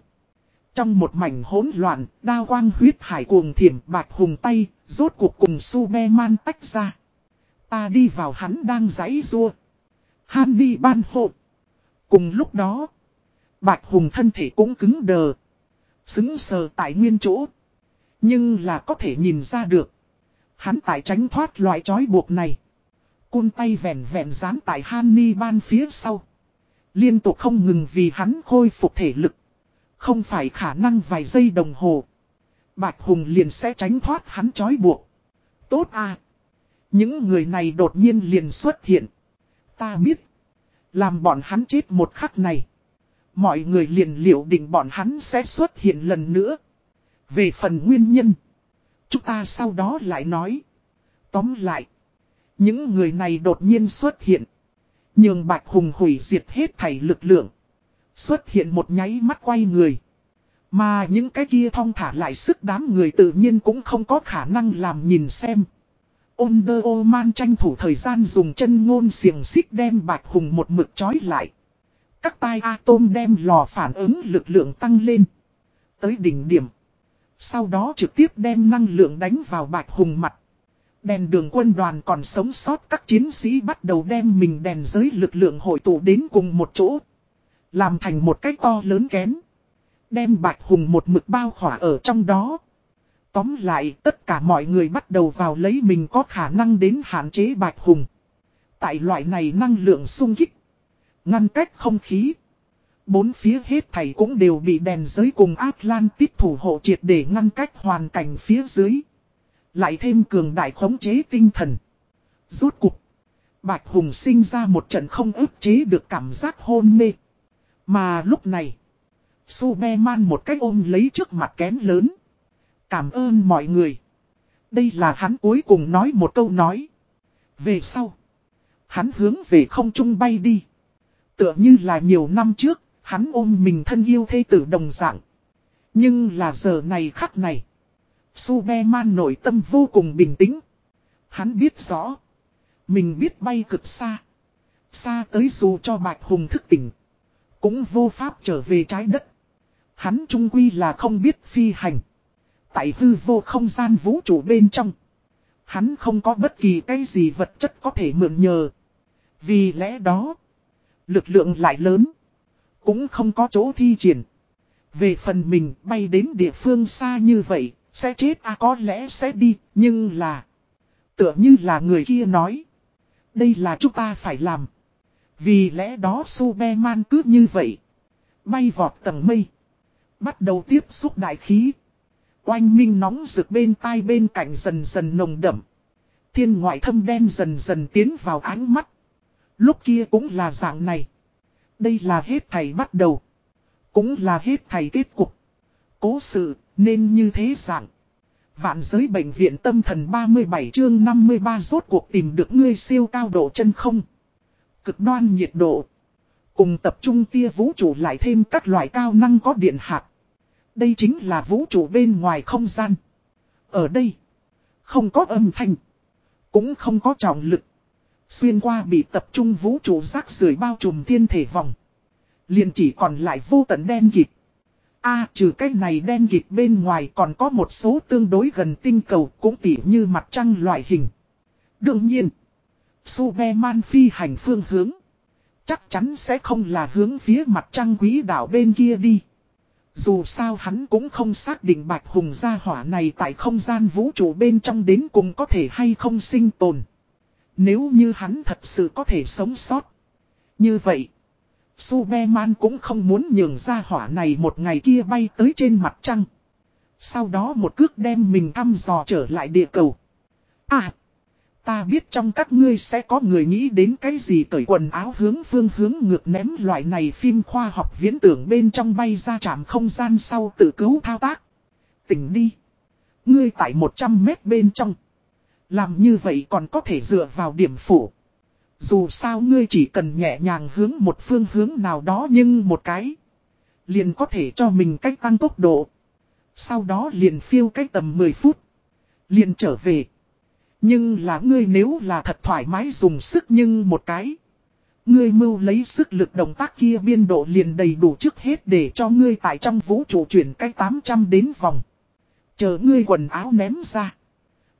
Trong một mảnh hỗn loạn, đao quang huyết hải cuồng thiểm bạch hùng tay, rốt cuộc cùng su be man tách ra. Ta đi vào hắn đang giãy rua. Han đi ban hộp. Cùng lúc đó, bạch hùng thân thể cũng cứng đờ. Xứng sờ tại nguyên chỗ. Nhưng là có thể nhìn ra được. Hắn tại tránh thoát loại trói buộc này. Cun tay vẹn vẹn dán tại Hanni ban phía sau. Liên tục không ngừng vì hắn khôi phục thể lực. Không phải khả năng vài giây đồng hồ. Bạch Hùng liền sẽ tránh thoát hắn trói buộc. Tốt à. Những người này đột nhiên liền xuất hiện. Ta biết. Làm bọn hắn chết một khắc này. Mọi người liền liệu định bọn hắn sẽ xuất hiện lần nữa. Về phần nguyên nhân. Chúng ta sau đó lại nói. Tóm lại. Những người này đột nhiên xuất hiện. Nhường Bạch Hùng hủy diệt hết thảy lực lượng. Xuất hiện một nháy mắt quay người. Mà những cái kia thong thả lại sức đám người tự nhiên cũng không có khả năng làm nhìn xem. Onder Oman tranh thủ thời gian dùng chân ngôn xiềng xích đem Bạch Hùng một mực trói lại. Các tai atom đem lò phản ứng lực lượng tăng lên. Tới đỉnh điểm. Sau đó trực tiếp đem năng lượng đánh vào Bạch Hùng mặt. Đèn đường quân đoàn còn sống sót các chiến sĩ bắt đầu đem mình đèn giới lực lượng hội tụ đến cùng một chỗ. Làm thành một cái to lớn kén. Đem Bạch Hùng một mực bao khỏa ở trong đó. Tóm lại, tất cả mọi người bắt đầu vào lấy mình có khả năng đến hạn chế Bạch Hùng. Tại loại này năng lượng sung kích. Ngăn cách không khí. Bốn phía hết thảy cũng đều bị đèn giới cùng Atlantis thủ hộ triệt để ngăn cách hoàn cảnh phía dưới. Lại thêm cường đại khống chế tinh thần. Rốt cục. Bạch Hùng sinh ra một trận không ức chế được cảm giác hôn mê. Mà lúc này. Superman một cách ôm lấy trước mặt kén lớn. Cảm ơn mọi người. Đây là hắn cuối cùng nói một câu nói. Về sau. Hắn hướng về không trung bay đi. Tựa như là nhiều năm trước, hắn ôm mình thân yêu thê tử đồng dạng. Nhưng là giờ này khắc này. Superman nội tâm vô cùng bình tĩnh. Hắn biết rõ. Mình biết bay cực xa. Xa tới dù cho Bạch Hùng thức tỉnh. Cũng vô pháp trở về trái đất. Hắn trung quy là không biết phi hành. Tại hư vô không gian vũ trụ bên trong. Hắn không có bất kỳ cái gì vật chất có thể mượn nhờ. Vì lẽ đó. Lực lượng lại lớn. Cũng không có chỗ thi triển. Về phần mình bay đến địa phương xa như vậy. Sẽ chết à có lẽ sẽ đi. Nhưng là. Tựa như là người kia nói. Đây là chúng ta phải làm. Vì lẽ đó Superman cứ như vậy. Bay vọt tầng mây. Bắt đầu tiếp xúc đại khí. Oanh minh nóng rực bên tai bên cạnh dần dần nồng đậm. Thiên ngoại thâm đen dần dần tiến vào ánh mắt. Lúc kia cũng là dạng này. Đây là hết thầy bắt đầu. Cũng là hết thầy kết cục. Cố sự, nên như thế dạng. Vạn giới bệnh viện tâm thần 37 chương 53 rốt cuộc tìm được ngươi siêu cao độ chân không. Cực đoan nhiệt độ. Cùng tập trung tia vũ trụ lại thêm các loại cao năng có điện hạt. Đây chính là vũ trụ bên ngoài không gian. Ở đây, không có âm thanh, cũng không có trọng lực. Xuyên qua bị tập trung vũ trụ rác rưởi bao trùm thiên thể vòng. liền chỉ còn lại vô tận đen kịt. A trừ cái này đen kịt bên ngoài còn có một số tương đối gần tinh cầu cũng tỉ như mặt trăng loại hình. Đương nhiên, Superman phi hành phương hướng. Chắc chắn sẽ không là hướng phía mặt trăng quý đảo bên kia đi. Dù sao hắn cũng không xác định bạch hùng gia hỏa này tại không gian vũ trụ bên trong đến cùng có thể hay không sinh tồn. Nếu như hắn thật sự có thể sống sót. Như vậy, Superman cũng không muốn nhường gia hỏa này một ngày kia bay tới trên mặt trăng. Sau đó một cước đem mình thăm dò trở lại địa cầu. À, Ta biết trong các ngươi sẽ có người nghĩ đến cái gì cởi quần áo hướng phương hướng ngược ném loại này phim khoa học viễn tưởng bên trong bay ra trạm không gian sau tự cứu thao tác. Tỉnh đi. Ngươi tại 100 mét bên trong. Làm như vậy còn có thể dựa vào điểm phủ. Dù sao ngươi chỉ cần nhẹ nhàng hướng một phương hướng nào đó nhưng một cái. Liền có thể cho mình cách tăng tốc độ. Sau đó liền phiêu cách tầm 10 phút. Liền trở về. Nhưng là ngươi nếu là thật thoải mái dùng sức nhưng một cái. Ngươi mưu lấy sức lực động tác kia biên độ liền đầy đủ trước hết để cho ngươi tại trong vũ trụ chuyển cách 800 đến vòng. Chờ ngươi quần áo ném ra.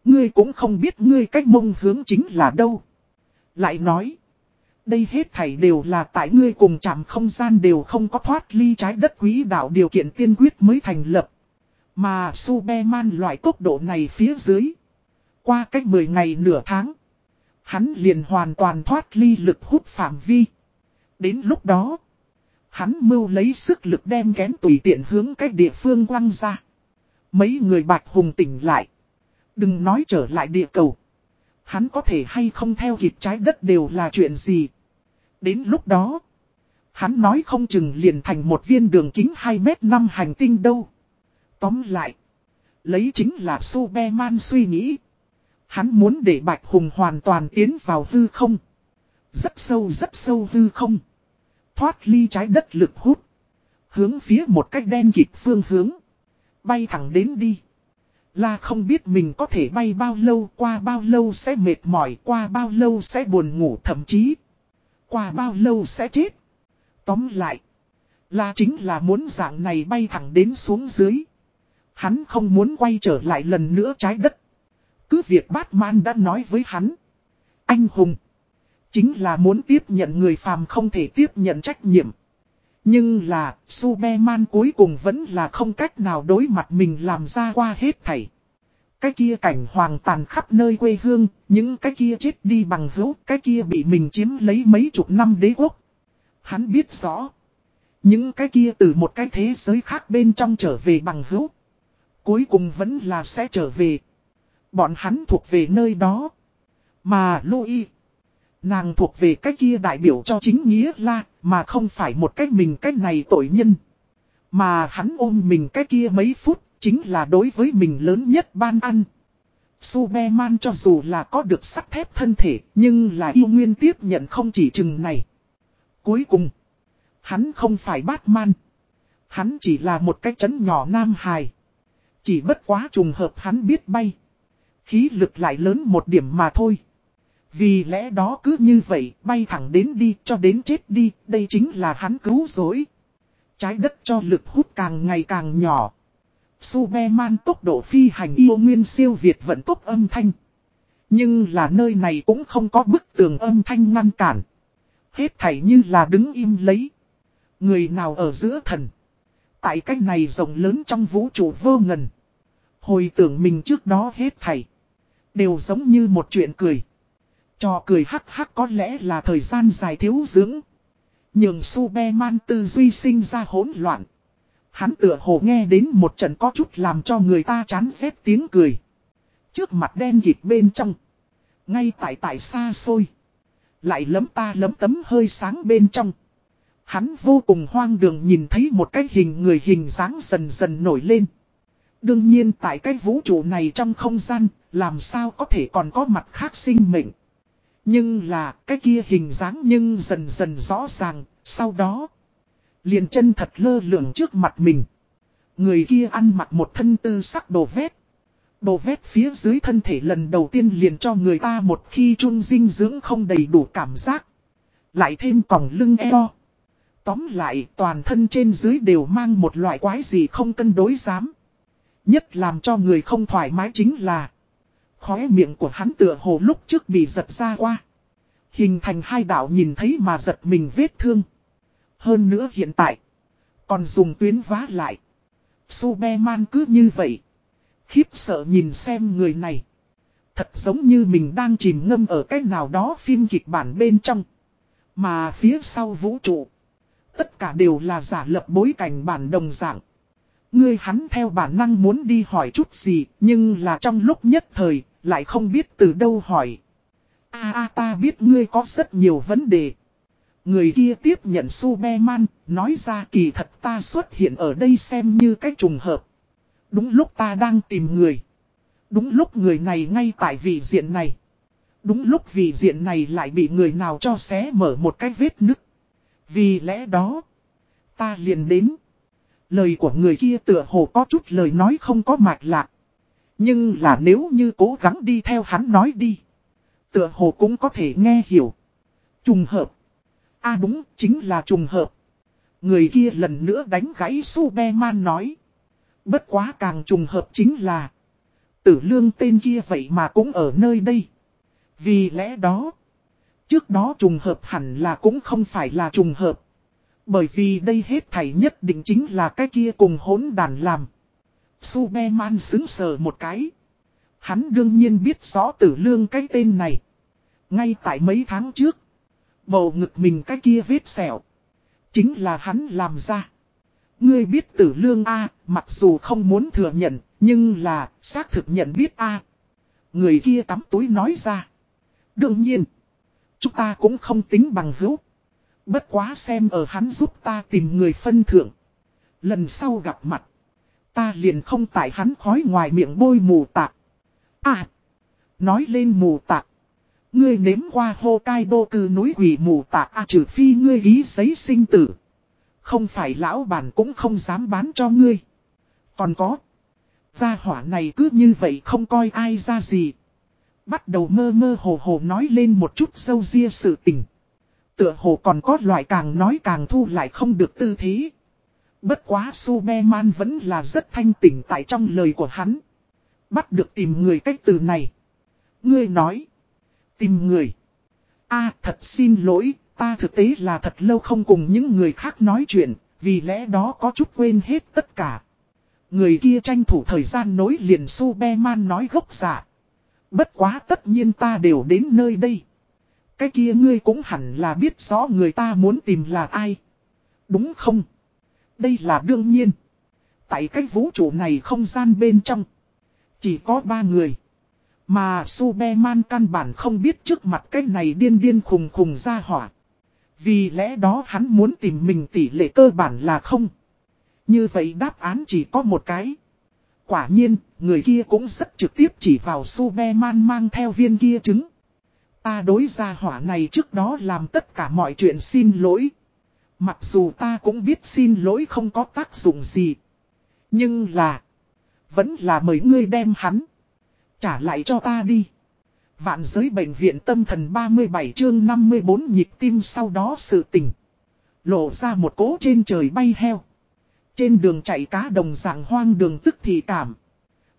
Ngươi cũng không biết ngươi cách mông hướng chính là đâu. Lại nói. Đây hết thảy đều là tại ngươi cùng chạm không gian đều không có thoát ly trái đất quý đạo điều kiện tiên quyết mới thành lập. Mà Superman loại tốc độ này phía dưới. Qua cách 10 ngày nửa tháng. Hắn liền hoàn toàn thoát ly lực hút phạm vi. Đến lúc đó. Hắn mưu lấy sức lực đem kén tùy tiện hướng cách địa phương quăng ra. Mấy người bạch hùng tỉnh lại. Đừng nói trở lại địa cầu. Hắn có thể hay không theo kịp trái đất đều là chuyện gì. Đến lúc đó. Hắn nói không chừng liền thành một viên đường kính 2 mét năm hành tinh đâu. Tóm lại. Lấy chính là Superman suy nghĩ. Hắn muốn để Bạch Hùng hoàn toàn tiến vào hư không. Rất sâu rất sâu hư không. Thoát ly trái đất lực hút. Hướng phía một cách đen kịt phương hướng. Bay thẳng đến đi. Là không biết mình có thể bay bao lâu, qua bao lâu sẽ mệt mỏi, qua bao lâu sẽ buồn ngủ thậm chí. Qua bao lâu sẽ chết. Tóm lại. Là chính là muốn dạng này bay thẳng đến xuống dưới. Hắn không muốn quay trở lại lần nữa trái đất. Cứ việc Batman đã nói với hắn. Anh hùng. Chính là muốn tiếp nhận người phàm không thể tiếp nhận trách nhiệm. Nhưng là, Superman cuối cùng vẫn là không cách nào đối mặt mình làm ra qua hết thảy. Cái kia cảnh hoàng tàn khắp nơi quê hương, những cái kia chết đi bằng hữu, cái kia bị mình chiếm lấy mấy chục năm đế quốc. Hắn biết rõ. Những cái kia từ một cái thế giới khác bên trong trở về bằng hữu. Cuối cùng vẫn là sẽ trở về. Bọn hắn thuộc về nơi đó. Mà Louis. Nàng thuộc về cái kia đại biểu cho chính nghĩa là, mà không phải một cách mình cách này tội nhân. Mà hắn ôm mình cái kia mấy phút, chính là đối với mình lớn nhất ban ăn. Superman cho dù là có được sắt thép thân thể, nhưng là yêu nguyên tiếp nhận không chỉ chừng này. Cuối cùng, hắn không phải Batman. Hắn chỉ là một cái chấn nhỏ nam hài. Chỉ bất quá trùng hợp hắn biết bay. Khí lực lại lớn một điểm mà thôi. Vì lẽ đó cứ như vậy, bay thẳng đến đi, cho đến chết đi, đây chính là hắn cứu rỗi. Trái đất cho lực hút càng ngày càng nhỏ. Superman tốc độ phi hành yêu nguyên siêu Việt vận tốc âm thanh. Nhưng là nơi này cũng không có bức tường âm thanh ngăn cản. Hết thảy như là đứng im lấy. Người nào ở giữa thần. Tại cách này rộng lớn trong vũ trụ vô ngần. Hồi tưởng mình trước đó hết thảy. Đều giống như một chuyện cười. Trò cười hắc hắc có lẽ là thời gian dài thiếu dưỡng. Nhưng Superman tư duy sinh ra hỗn loạn. Hắn tựa hồ nghe đến một trận có chút làm cho người ta chán rét tiếng cười. Trước mặt đen kịt bên trong. Ngay tại tại xa xôi. Lại lấm ta lấm tấm hơi sáng bên trong. Hắn vô cùng hoang đường nhìn thấy một cái hình người hình dáng dần dần nổi lên. Đương nhiên tại cái vũ trụ này trong không gian, làm sao có thể còn có mặt khác sinh mệnh. Nhưng là cái kia hình dáng nhưng dần dần rõ ràng, sau đó liền chân thật lơ lửng trước mặt mình. Người kia ăn mặc một thân tư sắc đồ vét. Đồ vét phía dưới thân thể lần đầu tiên liền cho người ta một khi trung dinh dưỡng không đầy đủ cảm giác. Lại thêm còng lưng eo. Tóm lại toàn thân trên dưới đều mang một loại quái gì không cân đối dám. Nhất làm cho người không thoải mái chính là Khóe miệng của hắn tựa hồ lúc trước bị giật ra qua. Hình thành hai đảo nhìn thấy mà giật mình vết thương. Hơn nữa hiện tại. Còn dùng tuyến vá lại. Superman cứ như vậy. Khiếp sợ nhìn xem người này. Thật giống như mình đang chìm ngâm ở cái nào đó phim kịch bản bên trong. Mà phía sau vũ trụ. Tất cả đều là giả lập bối cảnh bản đồng dạng. Ngươi hắn theo bản năng muốn đi hỏi chút gì, nhưng là trong lúc nhất thời, lại không biết từ đâu hỏi. a a ta biết ngươi có rất nhiều vấn đề. Người kia tiếp nhận Superman, nói ra kỳ thật ta xuất hiện ở đây xem như cách trùng hợp. Đúng lúc ta đang tìm người. Đúng lúc người này ngay tại vị diện này. Đúng lúc vị diện này lại bị người nào cho xé mở một cái vết nứt. Vì lẽ đó, ta liền đến. Lời của người kia tựa hồ có chút lời nói không có mạch lạc. Nhưng là nếu như cố gắng đi theo hắn nói đi. Tựa hồ cũng có thể nghe hiểu. Trùng hợp. a à đúng, chính là trùng hợp. Người kia lần nữa đánh gãy Superman nói. Bất quá càng trùng hợp chính là. Tử lương tên kia vậy mà cũng ở nơi đây. Vì lẽ đó. Trước đó trùng hợp hẳn là cũng không phải là trùng hợp. Bởi vì đây hết thảy nhất định chính là cái kia cùng hỗn đàn làm. Superman xứng sờ một cái. Hắn đương nhiên biết rõ tử lương cái tên này. Ngay tại mấy tháng trước. Bầu ngực mình cái kia vết sẹo. Chính là hắn làm ra. Ngươi biết tử lương A, mặc dù không muốn thừa nhận, nhưng là, xác thực nhận biết A. Người kia tắm túi nói ra. Đương nhiên, chúng ta cũng không tính bằng hữu. Bất quá xem ở hắn giúp ta tìm người phân thưởng. Lần sau gặp mặt, ta liền không tại hắn khói ngoài miệng bôi mù tạc. À, nói lên mù tạc. Ngươi nếm qua Hokkaido cư núi quỷ mù tạc à trừ phi ngươi ghi giấy sinh tử. Không phải lão bản cũng không dám bán cho ngươi. Còn có. Gia hỏa này cứ như vậy không coi ai ra gì. Bắt đầu mơ mơ hồ hồ nói lên một chút sâu ria sự tình. Tựa hồ còn có loại càng nói càng thu lại không được tư thế. Bất quá Superman vẫn là rất thanh tỉnh tại trong lời của hắn. Bắt được tìm người cách từ này. Ngươi nói. Tìm người. a thật xin lỗi, ta thực tế là thật lâu không cùng những người khác nói chuyện, vì lẽ đó có chút quên hết tất cả. Người kia tranh thủ thời gian nối liền Superman nói gốc giả. Bất quá tất nhiên ta đều đến nơi đây. Cái kia ngươi cũng hẳn là biết rõ người ta muốn tìm là ai. Đúng không? Đây là đương nhiên. Tại cái vũ trụ này không gian bên trong. Chỉ có ba người. Mà Superman căn bản không biết trước mặt cái này điên điên khùng khùng ra hỏa. Vì lẽ đó hắn muốn tìm mình tỷ lệ cơ bản là không. Như vậy đáp án chỉ có một cái. Quả nhiên, người kia cũng rất trực tiếp chỉ vào Superman mang theo viên kia trứng. Ta đối ra hỏa này trước đó làm tất cả mọi chuyện xin lỗi. Mặc dù ta cũng biết xin lỗi không có tác dụng gì. Nhưng là, vẫn là mời ngươi đem hắn. Trả lại cho ta đi. Vạn giới bệnh viện tâm thần 37 chương 54 nhịp tim sau đó sự tỉnh. Lộ ra một cố trên trời bay heo. Trên đường chạy cá đồng dạng hoang đường tức thì cảm.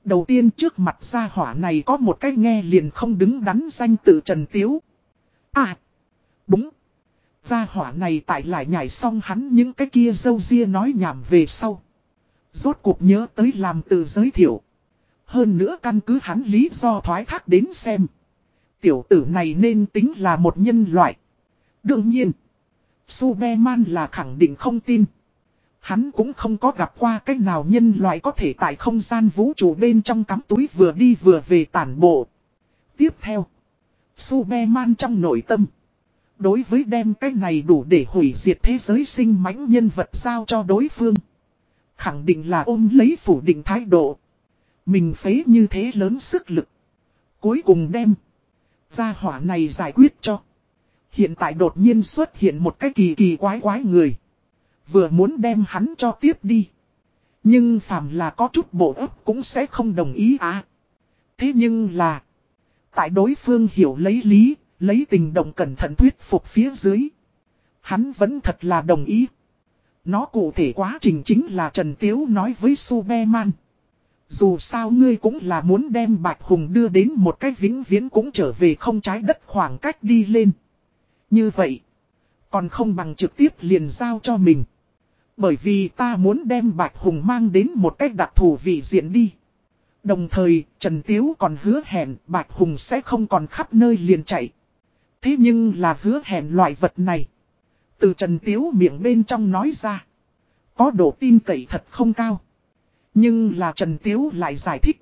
Đầu tiên trước mặt gia hỏa này có một cái nghe liền không đứng đắn danh tự Trần Tiếu. À, đúng. Gia hỏa này tại lại nhảy xong hắn những cái kia dâu ria nói nhảm về sau. Rốt cuộc nhớ tới làm từ giới thiệu. Hơn nữa căn cứ hắn lý do thoái thác đến xem. Tiểu tử này nên tính là một nhân loại. Đương nhiên, Superman là khẳng định không tin. Hắn cũng không có gặp qua cách nào nhân loại có thể tại không gian vũ trụ bên trong cắm túi vừa đi vừa về tản bộ. Tiếp theo, Superman trong nội tâm. Đối với đem cái này đủ để hủy diệt thế giới sinh mãnh nhân vật giao cho đối phương. Khẳng định là ôm lấy phủ định thái độ. Mình phế như thế lớn sức lực. Cuối cùng đem. Gia hỏa này giải quyết cho. Hiện tại đột nhiên xuất hiện một cái kỳ kỳ quái quái người. Vừa muốn đem hắn cho tiếp đi. Nhưng phàm là có chút bộ ấp cũng sẽ không đồng ý à. Thế nhưng là. Tại đối phương hiểu lấy lý, lấy tình động cẩn thận thuyết phục phía dưới. Hắn vẫn thật là đồng ý. Nó cụ thể quá trình chính là Trần Tiếu nói với Superman. Dù sao ngươi cũng là muốn đem Bạch Hùng đưa đến một cái vĩnh viễn cũng trở về không trái đất khoảng cách đi lên. Như vậy, còn không bằng trực tiếp liền giao cho mình. Bởi vì ta muốn đem Bạch Hùng mang đến một cách đặc thù vị diện đi. Đồng thời, Trần Tiếu còn hứa hẹn Bạch Hùng sẽ không còn khắp nơi liền chạy. Thế nhưng là hứa hẹn loại vật này. Từ Trần Tiếu miệng bên trong nói ra. Có độ tin cậy thật không cao. Nhưng là Trần Tiếu lại giải thích.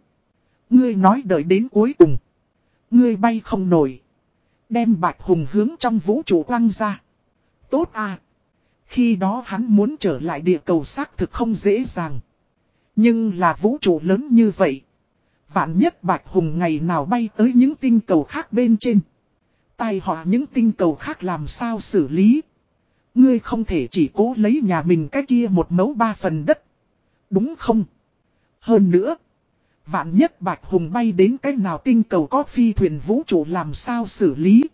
Ngươi nói đợi đến cuối cùng. Ngươi bay không nổi. Đem Bạch Hùng hướng trong vũ trụ quăng ra. Tốt à. Khi đó hắn muốn trở lại địa cầu xác thực không dễ dàng. Nhưng là vũ trụ lớn như vậy. Vạn nhất Bạch Hùng ngày nào bay tới những tinh cầu khác bên trên. Tai họa những tinh cầu khác làm sao xử lý. Ngươi không thể chỉ cố lấy nhà mình cái kia một mẫu ba phần đất. Đúng không? Hơn nữa. Vạn nhất Bạch Hùng bay đến cái nào tinh cầu có phi thuyền vũ trụ làm sao xử lý.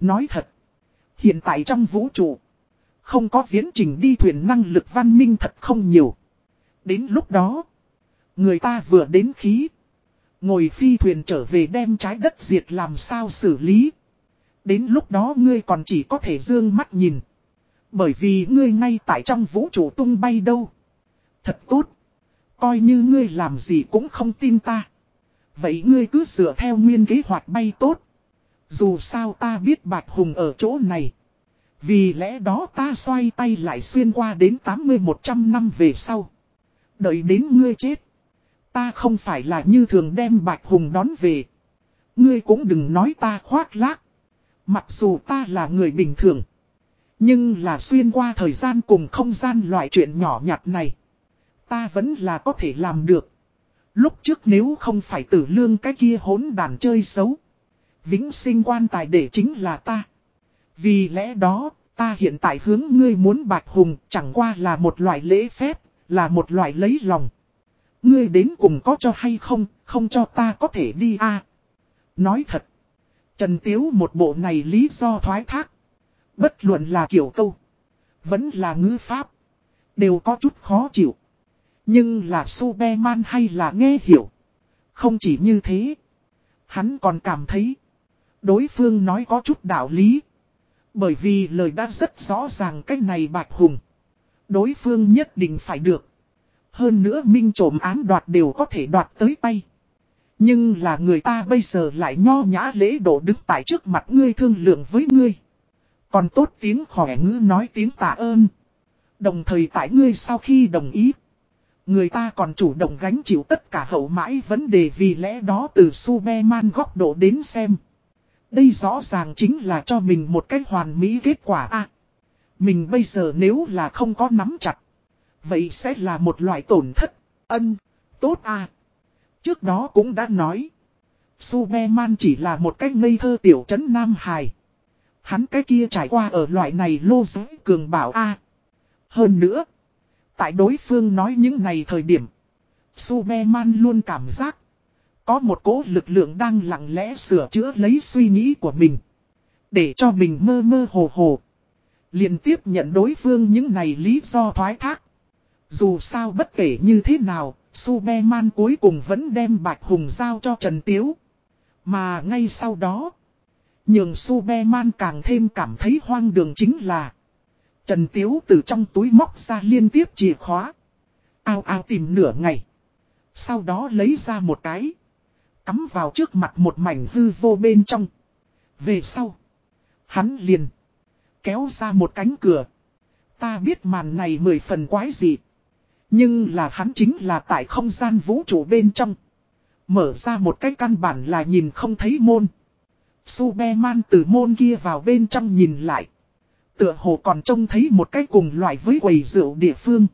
Nói thật. Hiện tại trong vũ trụ. Không có viễn trình đi thuyền năng lực văn minh thật không nhiều. Đến lúc đó. Người ta vừa đến khí. Ngồi phi thuyền trở về đem trái đất diệt làm sao xử lý. Đến lúc đó ngươi còn chỉ có thể dương mắt nhìn. Bởi vì ngươi ngay tại trong vũ trụ tung bay đâu. Thật tốt. Coi như ngươi làm gì cũng không tin ta. Vậy ngươi cứ sửa theo nguyên kế hoạch bay tốt. Dù sao ta biết Bạch Hùng ở chỗ này. Vì lẽ đó ta xoay tay lại xuyên qua đến 80-100 năm về sau. Đợi đến ngươi chết. Ta không phải là như thường đem Bạch Hùng đón về. Ngươi cũng đừng nói ta khoác lác. Mặc dù ta là người bình thường. Nhưng là xuyên qua thời gian cùng không gian loại chuyện nhỏ nhặt này. Ta vẫn là có thể làm được. Lúc trước nếu không phải tử lương cái kia hỗn đàn chơi xấu. Vĩnh sinh quan tài để chính là ta. Vì lẽ đó, ta hiện tại hướng ngươi muốn bạch hùng chẳng qua là một loại lễ phép, là một loại lấy lòng. Ngươi đến cùng có cho hay không, không cho ta có thể đi a Nói thật. Trần Tiếu một bộ này lý do thoái thác. Bất luận là kiểu câu. Vẫn là ngữ pháp. Đều có chút khó chịu. Nhưng là Superman hay là nghe hiểu. Không chỉ như thế. Hắn còn cảm thấy. Đối phương nói có chút đạo lý. Bởi vì lời đã rất rõ ràng cách này bạch hùng. Đối phương nhất định phải được. Hơn nữa minh trộm ám đoạt đều có thể đoạt tới tay. Nhưng là người ta bây giờ lại nho nhã lễ độ đứng tại trước mặt ngươi thương lượng với ngươi. Còn tốt tiếng khỏe ngữ nói tiếng tạ ơn. Đồng thời tại ngươi sau khi đồng ý. Người ta còn chủ động gánh chịu tất cả hậu mãi vấn đề vì lẽ đó từ Superman góc độ đến xem. Đây rõ ràng chính là cho mình một cách hoàn mỹ kết quả a Mình bây giờ nếu là không có nắm chặt. Vậy sẽ là một loại tổn thất. Ân, tốt a Trước đó cũng đã nói. Superman chỉ là một cách ngây thơ tiểu trấn Nam Hải. Hắn cái kia trải qua ở loại này lô giới cường bảo A. Hơn nữa. Tại đối phương nói những này thời điểm. Superman luôn cảm giác. Có một cố lực lượng đang lặng lẽ sửa chữa lấy suy nghĩ của mình. Để cho mình mơ mơ hồ hồ. liền tiếp nhận đối phương những này lý do thoái thác. Dù sao bất kể như thế nào, Superman cuối cùng vẫn đem Bạch Hùng giao cho Trần Tiếu. Mà ngay sau đó, nhường Superman càng thêm cảm thấy hoang đường chính là Trần Tiếu từ trong túi móc ra liên tiếp chìa khóa. Ao ao tìm nửa ngày. Sau đó lấy ra một cái. Cắm vào trước mặt một mảnh hư vô bên trong. Về sau. Hắn liền. Kéo ra một cánh cửa. Ta biết màn này mười phần quái dị. Nhưng là hắn chính là tại không gian vũ trụ bên trong. Mở ra một cái căn bản là nhìn không thấy môn. Superman từ môn kia vào bên trong nhìn lại. Tựa hồ còn trông thấy một cái cùng loại với quầy rượu địa phương.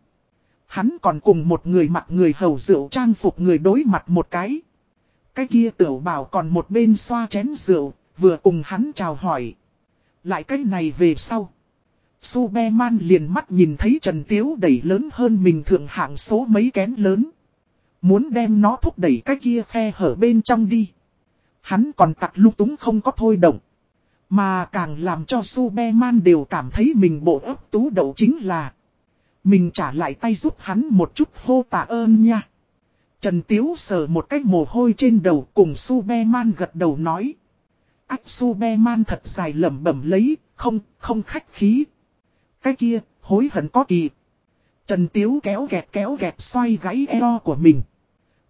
Hắn còn cùng một người mặc người hầu rượu trang phục người đối mặt một cái. Cái kia tiểu bảo còn một bên xoa chén rượu, vừa cùng hắn chào hỏi. Lại cái này về sau. Superman liền mắt nhìn thấy Trần Tiếu đẩy lớn hơn mình thượng hạng số mấy kén lớn. Muốn đem nó thúc đẩy cái kia khe hở bên trong đi. Hắn còn tặc lung túng không có thôi động. Mà càng làm cho Superman đều cảm thấy mình bộ ấp tú đậu chính là. Mình trả lại tay giúp hắn một chút hô tạ ơn nha. Trần Tiếu sờ một cái mồ hôi trên đầu cùng Superman gật đầu nói. Ách Superman thật dài lẩm bẩm lấy, không, không khách khí. Cái kia, hối hận có kỳ. Trần Tiếu kéo gẹt kéo gẹt xoay gáy eo của mình.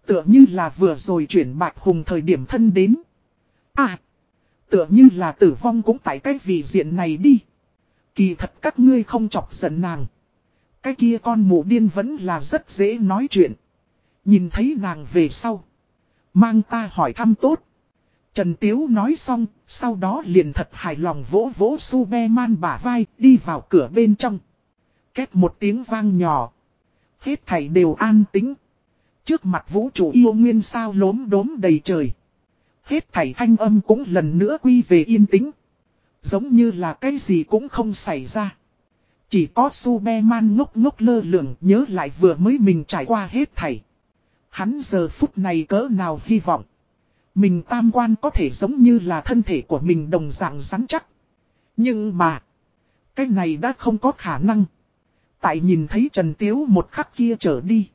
Tựa như là vừa rồi chuyển bạch hùng thời điểm thân đến. À, tựa như là tử vong cũng tại cái vị diện này đi. Kỳ thật các ngươi không chọc giận nàng. Cái kia con mụ điên vẫn là rất dễ nói chuyện. Nhìn thấy nàng về sau. Mang ta hỏi thăm tốt. Trần Tiếu nói xong, sau đó liền thật hài lòng vỗ vỗ Superman bả vai, đi vào cửa bên trong. Két một tiếng vang nhỏ. Hết thảy đều an tính. Trước mặt vũ trụ yêu nguyên sao lốm đốm đầy trời. Hết thảy thanh âm cũng lần nữa quy về yên tĩnh. Giống như là cái gì cũng không xảy ra. Chỉ có Superman ngốc ngốc lơ lửng nhớ lại vừa mới mình trải qua hết thảy. Hắn giờ phút này cỡ nào hy vọng. Mình tam quan có thể giống như là thân thể của mình đồng dạng rắn chắc. Nhưng mà, cái này đã không có khả năng. Tại nhìn thấy Trần Tiếu một khắc kia trở đi.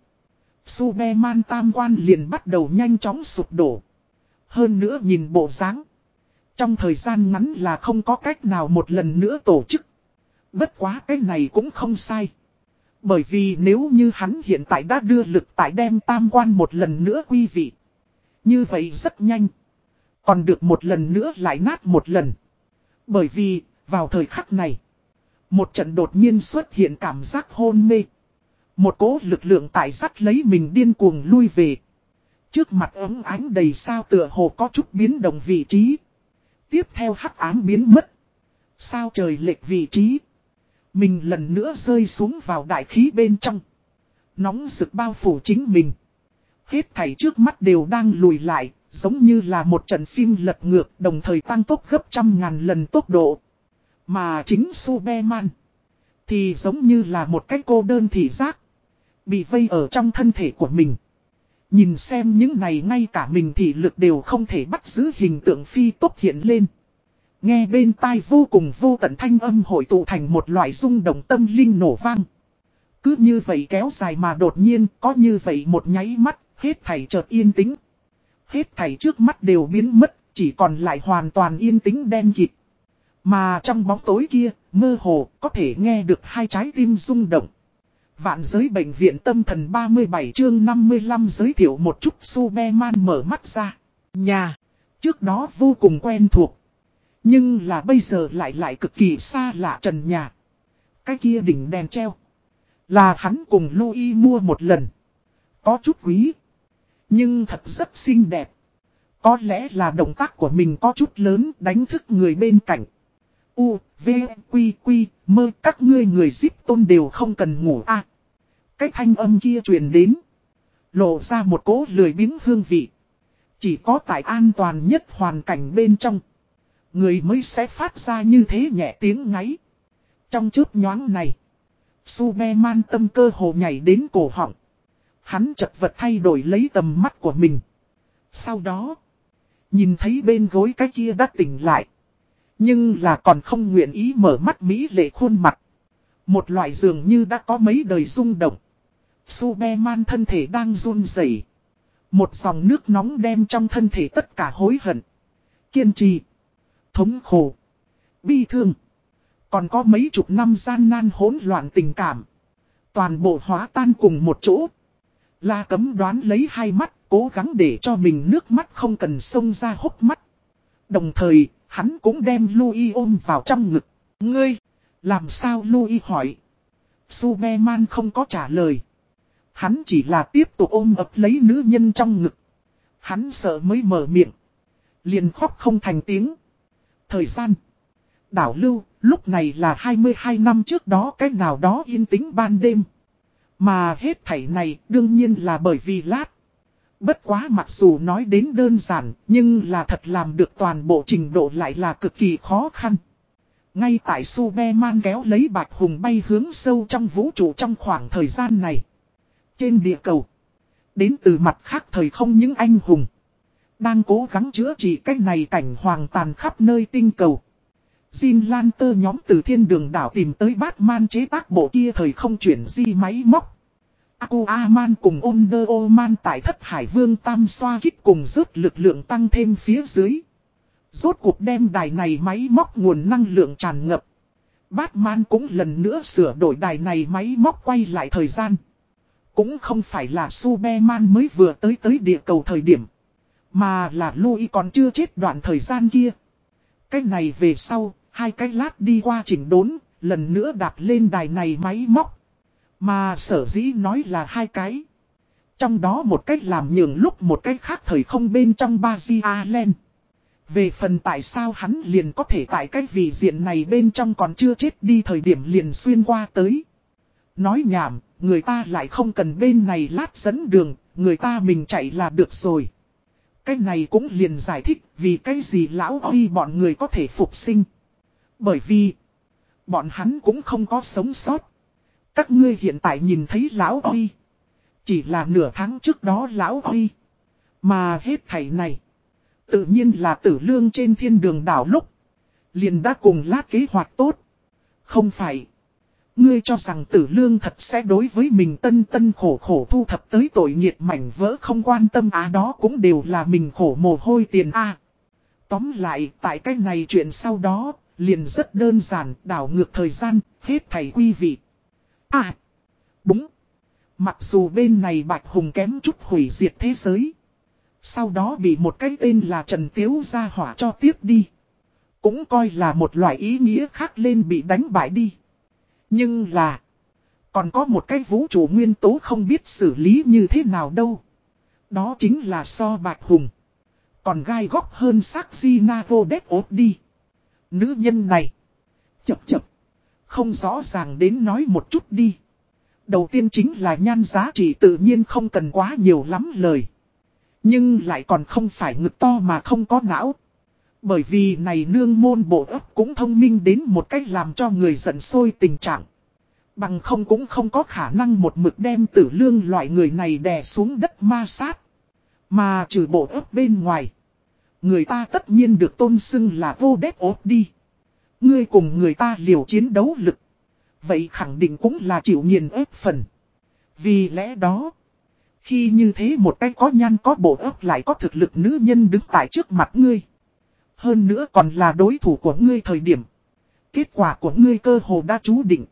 Superman tam quan liền bắt đầu nhanh chóng sụp đổ. Hơn nữa nhìn bộ dáng Trong thời gian ngắn là không có cách nào một lần nữa tổ chức. Bất quá cái này cũng không sai. Bởi vì nếu như hắn hiện tại đã đưa lực tại đem tam quan một lần nữa quy vị. Như vậy rất nhanh. Còn được một lần nữa lại nát một lần. Bởi vì, vào thời khắc này, một trận đột nhiên xuất hiện cảm giác hôn mê. Một cố lực lượng tại sắt lấy mình điên cuồng lui về. Trước mặt ấm ánh đầy sao tựa hồ có chút biến động vị trí. Tiếp theo hắc ám biến mất. Sao trời lệch vị trí. Mình lần nữa rơi xuống vào đại khí bên trong. Nóng rực bao phủ chính mình. Hết thảy trước mắt đều đang lùi lại, giống như là một trận phim lật ngược đồng thời tăng tốc gấp trăm ngàn lần tốc độ. Mà chính Superman thì giống như là một cái cô đơn thị giác. Bị vây ở trong thân thể của mình. Nhìn xem những này ngay cả mình thì lực đều không thể bắt giữ hình tượng phi tốc hiện lên. Nghe bên tai vô cùng vô tận thanh âm hội tụ thành một loại rung động tâm linh nổ vang. Cứ như vậy kéo dài mà đột nhiên có như vậy một nháy mắt, hết thảy chợt yên tĩnh. Hết thảy trước mắt đều biến mất, chỉ còn lại hoàn toàn yên tĩnh đen kịt. Mà trong bóng tối kia, mơ hồ, có thể nghe được hai trái tim rung động. Vạn giới bệnh viện tâm thần 37 chương 55 giới thiệu một chút Superman mở mắt ra. Nhà, trước đó vô cùng quen thuộc. Nhưng là bây giờ lại lại cực kỳ xa lạ trần nhà. Cái kia đỉnh đèn treo. Là hắn cùng Louis mua một lần. Có chút quý. Nhưng thật rất xinh đẹp. Có lẽ là động tác của mình có chút lớn đánh thức người bên cạnh. U, V, Quy, Quy, mơ các ngươi người zip tôn đều không cần ngủ a à, Cái thanh âm kia truyền đến. Lộ ra một cố lười biếng hương vị. Chỉ có tại an toàn nhất hoàn cảnh bên trong. Người mới sẽ phát ra như thế nhẹ tiếng ngáy. Trong chớp nhoáng này. Superman tâm cơ hồ nhảy đến cổ họng. Hắn chật vật thay đổi lấy tầm mắt của mình. Sau đó. Nhìn thấy bên gối cái kia đã tỉnh lại. Nhưng là còn không nguyện ý mở mắt Mỹ lệ khuôn mặt. Một loại dường như đã có mấy đời rung động. Superman thân thể đang run rẩy. Một dòng nước nóng đem trong thân thể tất cả hối hận. Kiên trì. Thống khổ. Bi thương. Còn có mấy chục năm gian nan hỗn loạn tình cảm. Toàn bộ hóa tan cùng một chỗ. La cấm đoán lấy hai mắt, cố gắng để cho mình nước mắt không cần sông ra hốc mắt. Đồng thời, hắn cũng đem Louis ôm vào trong ngực. Ngươi, làm sao Louis hỏi? Superman không có trả lời. Hắn chỉ là tiếp tục ôm ập lấy nữ nhân trong ngực. Hắn sợ mới mở miệng. Liền khóc không thành tiếng. Thời gian. Đảo lưu, lúc này là 22 năm trước đó cách nào đó yên tĩnh ban đêm. Mà hết thảy này đương nhiên là bởi vì lát. Bất quá mặc dù nói đến đơn giản, nhưng là thật làm được toàn bộ trình độ lại là cực kỳ khó khăn. Ngay tại Superman kéo lấy Bạch Hùng bay hướng sâu trong vũ trụ trong khoảng thời gian này. Trên địa cầu, đến từ mặt khác thời không những anh hùng. Đang cố gắng chữa trị cách này cảnh hoàng tàn khắp nơi tinh cầu. Jin Lan tơ nhóm từ thiên đường đảo tìm tới Batman chế tác bộ kia thời không chuyển di máy móc. Aquaman cùng Wonder Woman tại thất hải vương tam xoa kích cùng rớt lực lượng tăng thêm phía dưới. Rốt cuộc đem đài này máy móc nguồn năng lượng tràn ngập. Batman cũng lần nữa sửa đổi đài này máy móc quay lại thời gian. Cũng không phải là Superman mới vừa tới tới địa cầu thời điểm. Mà là Louis còn chưa chết đoạn thời gian kia. Cái này về sau, hai cái lát đi qua chỉnh đốn, lần nữa đạp lên đài này máy móc. Mà sở dĩ nói là hai cái. Trong đó một cách làm nhường lúc một cách khác thời không bên trong ba Di Về phần tại sao hắn liền có thể tại cái vị diện này bên trong còn chưa chết đi thời điểm liền xuyên qua tới. Nói nhảm, người ta lại không cần bên này lát dẫn đường, người ta mình chạy là được rồi. Cái này cũng liền giải thích vì cái gì lão huy bọn người có thể phục sinh. Bởi vì, bọn hắn cũng không có sống sót. Các ngươi hiện tại nhìn thấy lão huy. Chỉ là nửa tháng trước đó lão huy. Mà hết thảy này. Tự nhiên là tử lương trên thiên đường đảo lúc. Liền đã cùng lát kế hoạch tốt. Không phải. Ngươi cho rằng tử lương thật sẽ đối với mình tân tân khổ khổ thu thập tới tội nghiệt mảnh vỡ không quan tâm á đó cũng đều là mình khổ mồ hôi tiền a Tóm lại, tại cái này chuyện sau đó, liền rất đơn giản, đảo ngược thời gian, hết thầy quy vị. À, đúng. Mặc dù bên này Bạch Hùng kém chút hủy diệt thế giới. Sau đó bị một cái tên là Trần Tiếu ra hỏa cho tiếp đi. Cũng coi là một loại ý nghĩa khác lên bị đánh bại đi. Nhưng là, còn có một cái vũ trụ nguyên tố không biết xử lý như thế nào đâu. Đó chính là so Bạch Hùng. Còn gai góc hơn sắc di na vô đét ốp đi. Nữ nhân này. Chập chập. Không rõ ràng đến nói một chút đi. Đầu tiên chính là nhan giá trị tự nhiên không cần quá nhiều lắm lời. Nhưng lại còn không phải ngực to mà không có não. Bởi vì này nương môn bộ ấp cũng thông minh đến một cách làm cho người giận sôi tình trạng. Bằng không cũng không có khả năng một mực đem tử lương loại người này đè xuống đất ma sát. Mà trừ bộ ấp bên ngoài. Người ta tất nhiên được tôn xưng là vô đét ốp đi. Ngươi cùng người ta liều chiến đấu lực. Vậy khẳng định cũng là chịu nghiền ép phần. Vì lẽ đó. Khi như thế một cái có nhan có bộ ấp lại có thực lực nữ nhân đứng tại trước mặt ngươi. Hơn nữa còn là đối thủ của ngươi thời điểm. Kết quả của ngươi cơ hồ đã chú định.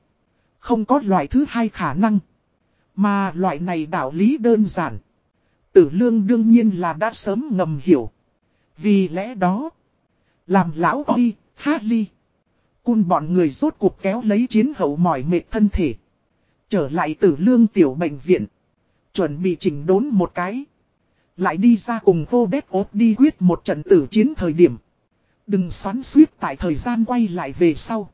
Không có loại thứ hai khả năng. Mà loại này đạo lý đơn giản. Tử lương đương nhiên là đã sớm ngầm hiểu. Vì lẽ đó. Làm lão ly hát ly, Cun bọn người rốt cuộc kéo lấy chiến hậu mỏi mệt thân thể. Trở lại tử lương tiểu bệnh viện. Chuẩn bị chỉnh đốn một cái. Lại đi ra cùng vô đét ốt đi quyết một trận tử chiến thời điểm. Đừng xoắn suýt tại thời gian quay lại về sau.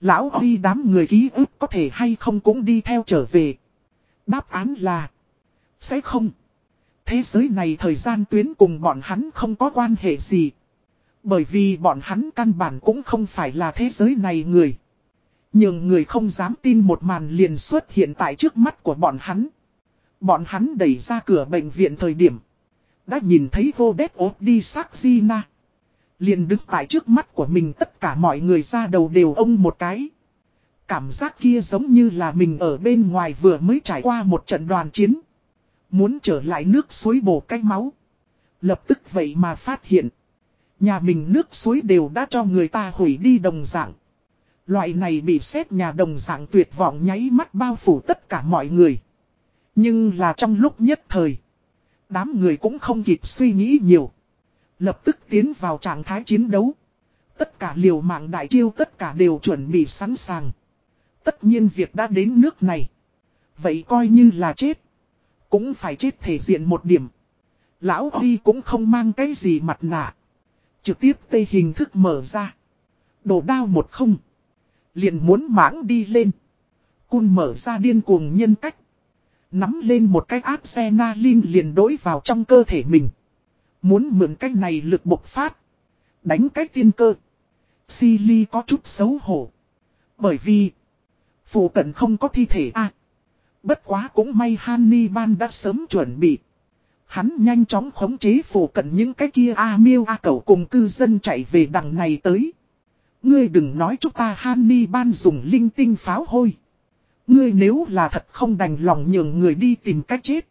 Lão Huy đám người ký ức có thể hay không cũng đi theo trở về. Đáp án là. Sẽ không. Thế giới này thời gian tuyến cùng bọn hắn không có quan hệ gì. Bởi vì bọn hắn căn bản cũng không phải là thế giới này người. Nhưng người không dám tin một màn liền xuất hiện tại trước mắt của bọn hắn. Bọn hắn đẩy ra cửa bệnh viện thời điểm. Đã nhìn thấy vô đét ốp đi sắc di na. Liền đứng tại trước mắt của mình, tất cả mọi người ra đầu đều ông một cái. Cảm giác kia giống như là mình ở bên ngoài vừa mới trải qua một trận đoàn chiến. Muốn trở lại nước suối bổ cái máu. Lập tức vậy mà phát hiện. Nhà mình nước suối đều đã cho người ta hủy đi đồng dạng. Loại này bị xét nhà đồng dạng tuyệt vọng nháy mắt bao phủ tất cả mọi người. Nhưng là trong lúc nhất thời. Đám người cũng không kịp suy nghĩ nhiều. Lập tức tiến vào trạng thái chiến đấu. Tất cả liều mạng đại chiêu tất cả đều chuẩn bị sẵn sàng. Tất nhiên việc đã đến nước này. Vậy coi như là chết. Cũng phải chết thể diện một điểm. Lão Huy cũng không mang cái gì mặt nạ. Trực tiếp tây hình thức mở ra. Đổ đao một không. Liền muốn mãng đi lên. Cun mở ra điên cuồng nhân cách. Nắm lên một cái áp xe na linh liền đối vào trong cơ thể mình. Muốn mượn cách này lực bộc phát. Đánh cách tiên cơ. Silly có chút xấu hổ. Bởi vì. Phụ cận không có thi thể a Bất quá cũng may Hannibal đã sớm chuẩn bị. Hắn nhanh chóng khống chế phù cận những cái kia A miêu A cẩu cùng cư dân chạy về đằng này tới. Ngươi đừng nói chúng ta Hannibal dùng linh tinh pháo hôi. Ngươi nếu là thật không đành lòng nhường người đi tìm cách chết.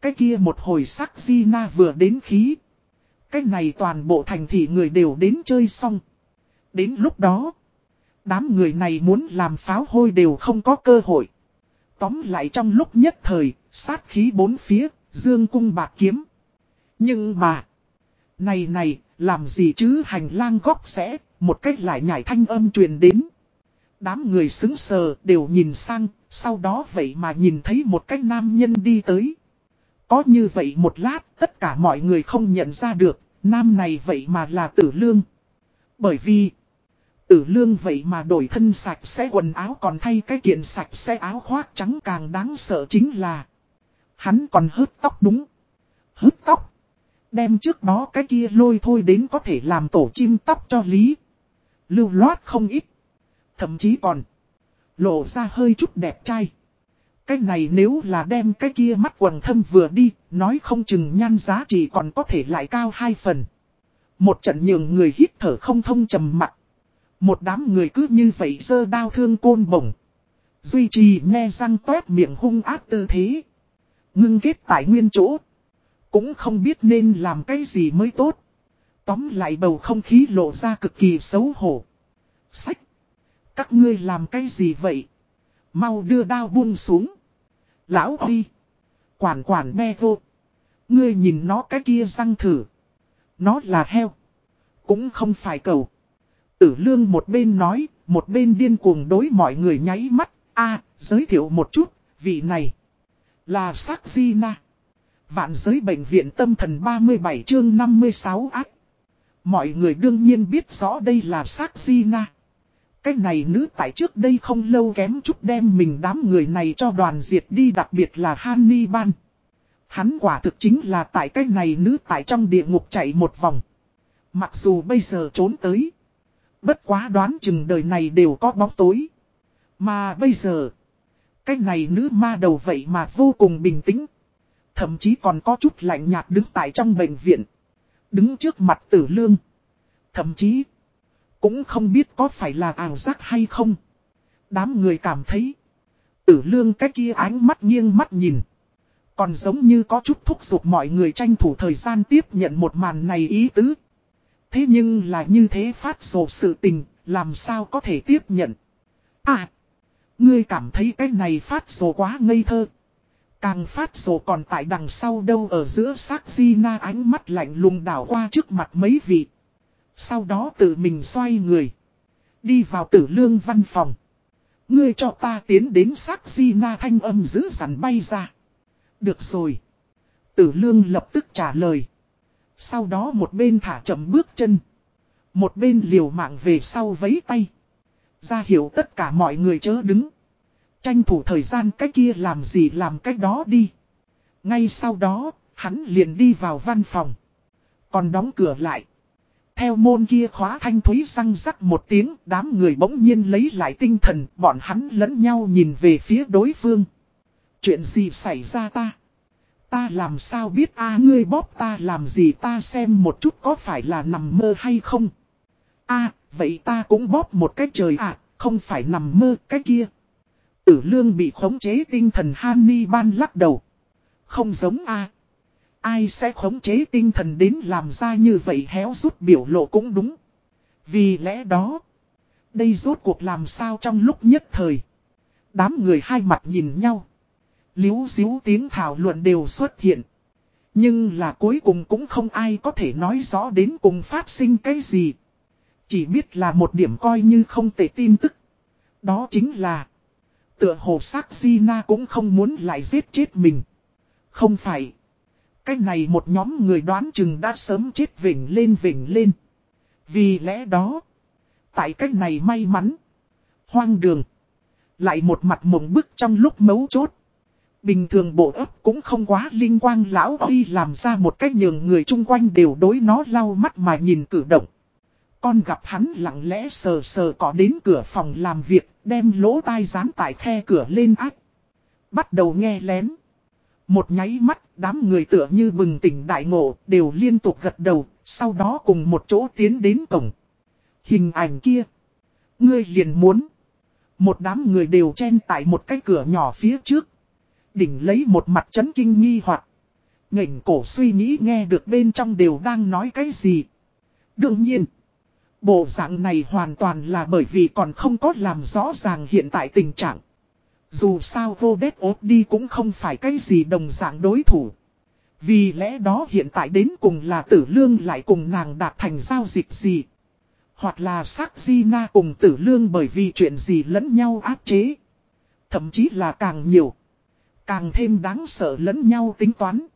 Cái kia một hồi sắc di na vừa đến khí. Cái này toàn bộ thành thị người đều đến chơi xong. Đến lúc đó, đám người này muốn làm pháo hôi đều không có cơ hội. Tóm lại trong lúc nhất thời, sát khí bốn phía, dương cung bạc kiếm. Nhưng mà, này này, làm gì chứ hành lang góc sẽ, một cách lại nhảy thanh âm truyền đến. Đám người xứng sờ đều nhìn sang, sau đó vậy mà nhìn thấy một cái nam nhân đi tới. Có như vậy một lát, tất cả mọi người không nhận ra được, Nam này vậy mà là tử lương. Bởi vì, tử lương vậy mà đổi thân sạch sẽ quần áo còn thay cái kiện sạch sẽ áo khoác trắng càng đáng sợ chính là. Hắn còn hớt tóc đúng. Hớt tóc. Đem trước đó cái kia lôi thôi đến có thể làm tổ chim tóc cho Lý. Lưu loát không ít. Thậm chí còn lộ ra hơi chút đẹp trai. Cái này nếu là đem cái kia mắt quần thâm vừa đi, nói không chừng nhan giá trị còn có thể lại cao hai phần. Một trận nhường người hít thở không thông trầm mặt. Một đám người cứ như vậy sơ đau thương côn bổng. Duy trì nghe răng toét miệng hung ác tư thế. Ngưng kết tại nguyên chỗ. Cũng không biết nên làm cái gì mới tốt. Tóm lại bầu không khí lộ ra cực kỳ xấu hổ. Sách. Các ngươi làm cái gì vậy? Mau đưa đao buông xuống. Lão Huy. Quản quản me vô. Ngươi nhìn nó cái kia răng thử. Nó là heo. Cũng không phải cầu. Tử lương một bên nói, một bên điên cuồng đối mọi người nháy mắt. a giới thiệu một chút, vị này. Là sắc Phi na. Vạn giới bệnh viện tâm thần 37 chương 56 ác. Mọi người đương nhiên biết rõ đây là sắc Phi na. Cái này nữ tại trước đây không lâu kém chút đem mình đám người này cho đoàn diệt đi, đặc biệt là Hannibal. Hắn quả thực chính là tại cái này nữ tại trong địa ngục chạy một vòng. Mặc dù bây giờ trốn tới. Bất quá đoán chừng đời này đều có bóng tối. Mà bây giờ. Cái này nữ ma đầu vậy mà vô cùng bình tĩnh. Thậm chí còn có chút lạnh nhạt đứng tại trong bệnh viện. Đứng trước mặt tử lương. Thậm chí. Cũng không biết có phải là ảo giác hay không. Đám người cảm thấy. Tử lương cái kia ánh mắt nghiêng mắt nhìn. Còn giống như có chút thúc giục mọi người tranh thủ thời gian tiếp nhận một màn này ý tứ. Thế nhưng là như thế phát rồ sự tình, làm sao có thể tiếp nhận. À, ngươi cảm thấy cái này phát rồ quá ngây thơ. Càng phát rồ còn tại đằng sau đâu ở giữa xác di na ánh mắt lạnh lùng đảo qua trước mặt mấy vị. Sau đó tự mình xoay người. Đi vào tử lương văn phòng. Ngươi cho ta tiến đến sắc di na thanh âm giữ sẵn bay ra. Được rồi. Tử lương lập tức trả lời. Sau đó một bên thả chậm bước chân. Một bên liều mạng về sau vấy tay. Ra hiểu tất cả mọi người chớ đứng. Tranh thủ thời gian cái kia làm gì làm cái đó đi. Ngay sau đó, hắn liền đi vào văn phòng. Còn đóng cửa lại. Theo môn kia khóa thanh thúy răng rắc một tiếng, đám người bỗng nhiên lấy lại tinh thần, bọn hắn lẫn nhau nhìn về phía đối phương. Chuyện gì xảy ra ta? Ta làm sao biết a ngươi bóp ta làm gì ta xem một chút có phải là nằm mơ hay không? a vậy ta cũng bóp một cái trời à, không phải nằm mơ cái kia. Tử lương bị khống chế tinh thần Hanni ban lắc đầu. Không giống a Ai sẽ khống chế tinh thần đến làm ra như vậy héo rút biểu lộ cũng đúng. Vì lẽ đó, đây rốt cuộc làm sao trong lúc nhất thời. Đám người hai mặt nhìn nhau. Liếu xíu tiếng thảo luận đều xuất hiện. Nhưng là cuối cùng cũng không ai có thể nói rõ đến cùng phát sinh cái gì. Chỉ biết là một điểm coi như không tệ tin tức. Đó chính là Tựa hồ sắc Gina cũng không muốn lại giết chết mình. Không phải cái này một nhóm người đoán chừng đã sớm chết vỉnh lên vỉnh lên. Vì lẽ đó, tại cách này may mắn, hoang đường, lại một mặt mộng bức trong lúc mấu chốt. Bình thường bộ ấp cũng không quá linh quang lão Huy làm ra một cách nhường người chung quanh đều đối nó lau mắt mà nhìn cử động. Con gặp hắn lặng lẽ sờ sờ có đến cửa phòng làm việc, đem lỗ tai dán tại khe cửa lên ác. Bắt đầu nghe lén. Một nháy mắt, đám người tựa như bừng tỉnh đại ngộ, đều liên tục gật đầu, sau đó cùng một chỗ tiến đến cổng. Hình ảnh kia. Ngươi liền muốn. Một đám người đều chen tại một cái cửa nhỏ phía trước. Đỉnh lấy một mặt chấn kinh nghi hoặc Ngảnh cổ suy nghĩ nghe được bên trong đều đang nói cái gì. Đương nhiên. Bộ dạng này hoàn toàn là bởi vì còn không có làm rõ ràng hiện tại tình trạng. Dù sao vô đét ốt đi cũng không phải cái gì đồng dạng đối thủ. Vì lẽ đó hiện tại đến cùng là tử lương lại cùng nàng đạt thành giao dịch gì. Hoặc là sắc di na cùng tử lương bởi vì chuyện gì lẫn nhau áp chế. Thậm chí là càng nhiều. Càng thêm đáng sợ lẫn nhau tính toán.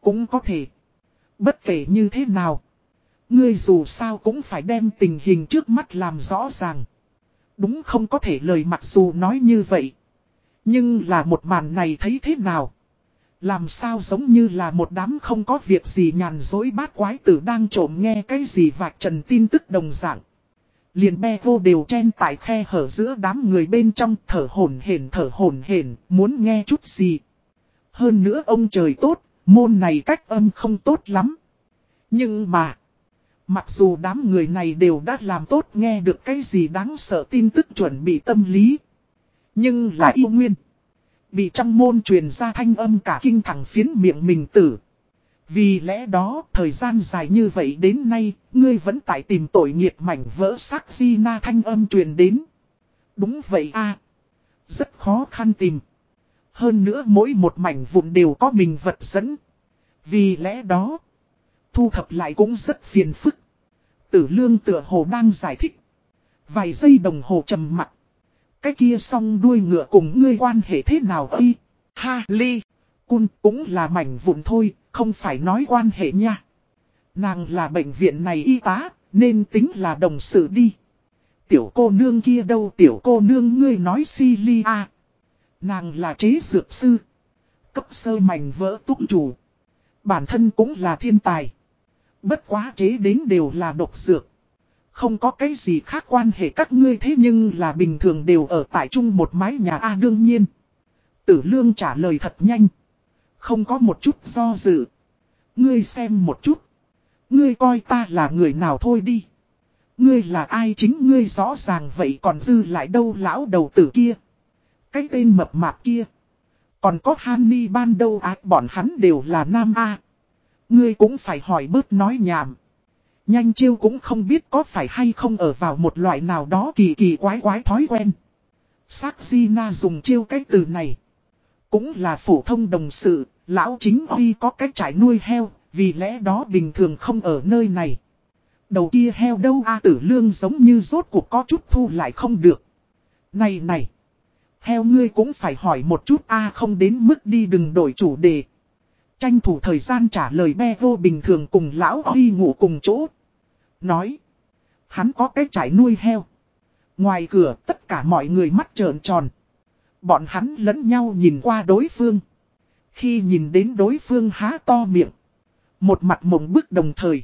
Cũng có thể. Bất kể như thế nào. Ngươi dù sao cũng phải đem tình hình trước mắt làm rõ ràng. Đúng không có thể lời mặc dù nói như vậy. Nhưng là một màn này thấy thế nào? Làm sao giống như là một đám không có việc gì nhàn dối bát quái tử đang trộm nghe cái gì vạch trần tin tức đồng dạng. Liền be vô đều chen tại khe hở giữa đám người bên trong thở hổn hển thở hổn hển muốn nghe chút gì. Hơn nữa ông trời tốt, môn này cách âm không tốt lắm. Nhưng mà, mặc dù đám người này đều đã làm tốt nghe được cái gì đáng sợ tin tức chuẩn bị tâm lý. Nhưng là yêu nguyên. Bị trong môn truyền ra thanh âm cả kinh thẳng phiến miệng mình tử. Vì lẽ đó, thời gian dài như vậy đến nay, ngươi vẫn tại tìm tội nghiệp mảnh vỡ sắc di na thanh âm truyền đến. Đúng vậy a Rất khó khăn tìm. Hơn nữa mỗi một mảnh vụn đều có mình vật dẫn. Vì lẽ đó, thu thập lại cũng rất phiền phức. Tử lương tựa hồ đang giải thích. Vài giây đồng hồ trầm mặt. Cái kia song đuôi ngựa cùng ngươi quan hệ thế nào y? Ha ly. Cun cũng là mảnh vụn thôi, không phải nói quan hệ nha. Nàng là bệnh viện này y tá, nên tính là đồng sự đi. Tiểu cô nương kia đâu tiểu cô nương ngươi nói si ly a Nàng là chế dược sư. Cấp sơ mảnh vỡ túc chủ. Bản thân cũng là thiên tài. Bất quá chế đến đều là độc dược. Không có cái gì khác quan hệ các ngươi thế nhưng là bình thường đều ở tại chung một mái nhà A đương nhiên. Tử lương trả lời thật nhanh. Không có một chút do dự. Ngươi xem một chút. Ngươi coi ta là người nào thôi đi. Ngươi là ai chính ngươi rõ ràng vậy còn dư lại đâu lão đầu tử kia. Cái tên mập mạp kia. Còn có Hanni ban đâu ác, bọn hắn đều là nam A. Ngươi cũng phải hỏi bớt nói nhảm. Nhanh chiêu cũng không biết có phải hay không ở vào một loại nào đó kỳ kỳ quái quái thói quen. Sắc Di Na dùng chiêu cái từ này. Cũng là phổ thông đồng sự, lão chính huy có cách trải nuôi heo, vì lẽ đó bình thường không ở nơi này. Đầu kia heo đâu a tử lương giống như rốt cuộc có chút thu lại không được. Này này, heo ngươi cũng phải hỏi một chút a không đến mức đi đừng đổi chủ đề. Tranh thủ thời gian trả lời be vô bình thường cùng lão huy ngủ cùng chỗ. Nói. Hắn có cái trải nuôi heo. Ngoài cửa tất cả mọi người mắt trợn tròn. Bọn hắn lẫn nhau nhìn qua đối phương. Khi nhìn đến đối phương há to miệng. Một mặt mộng bức đồng thời.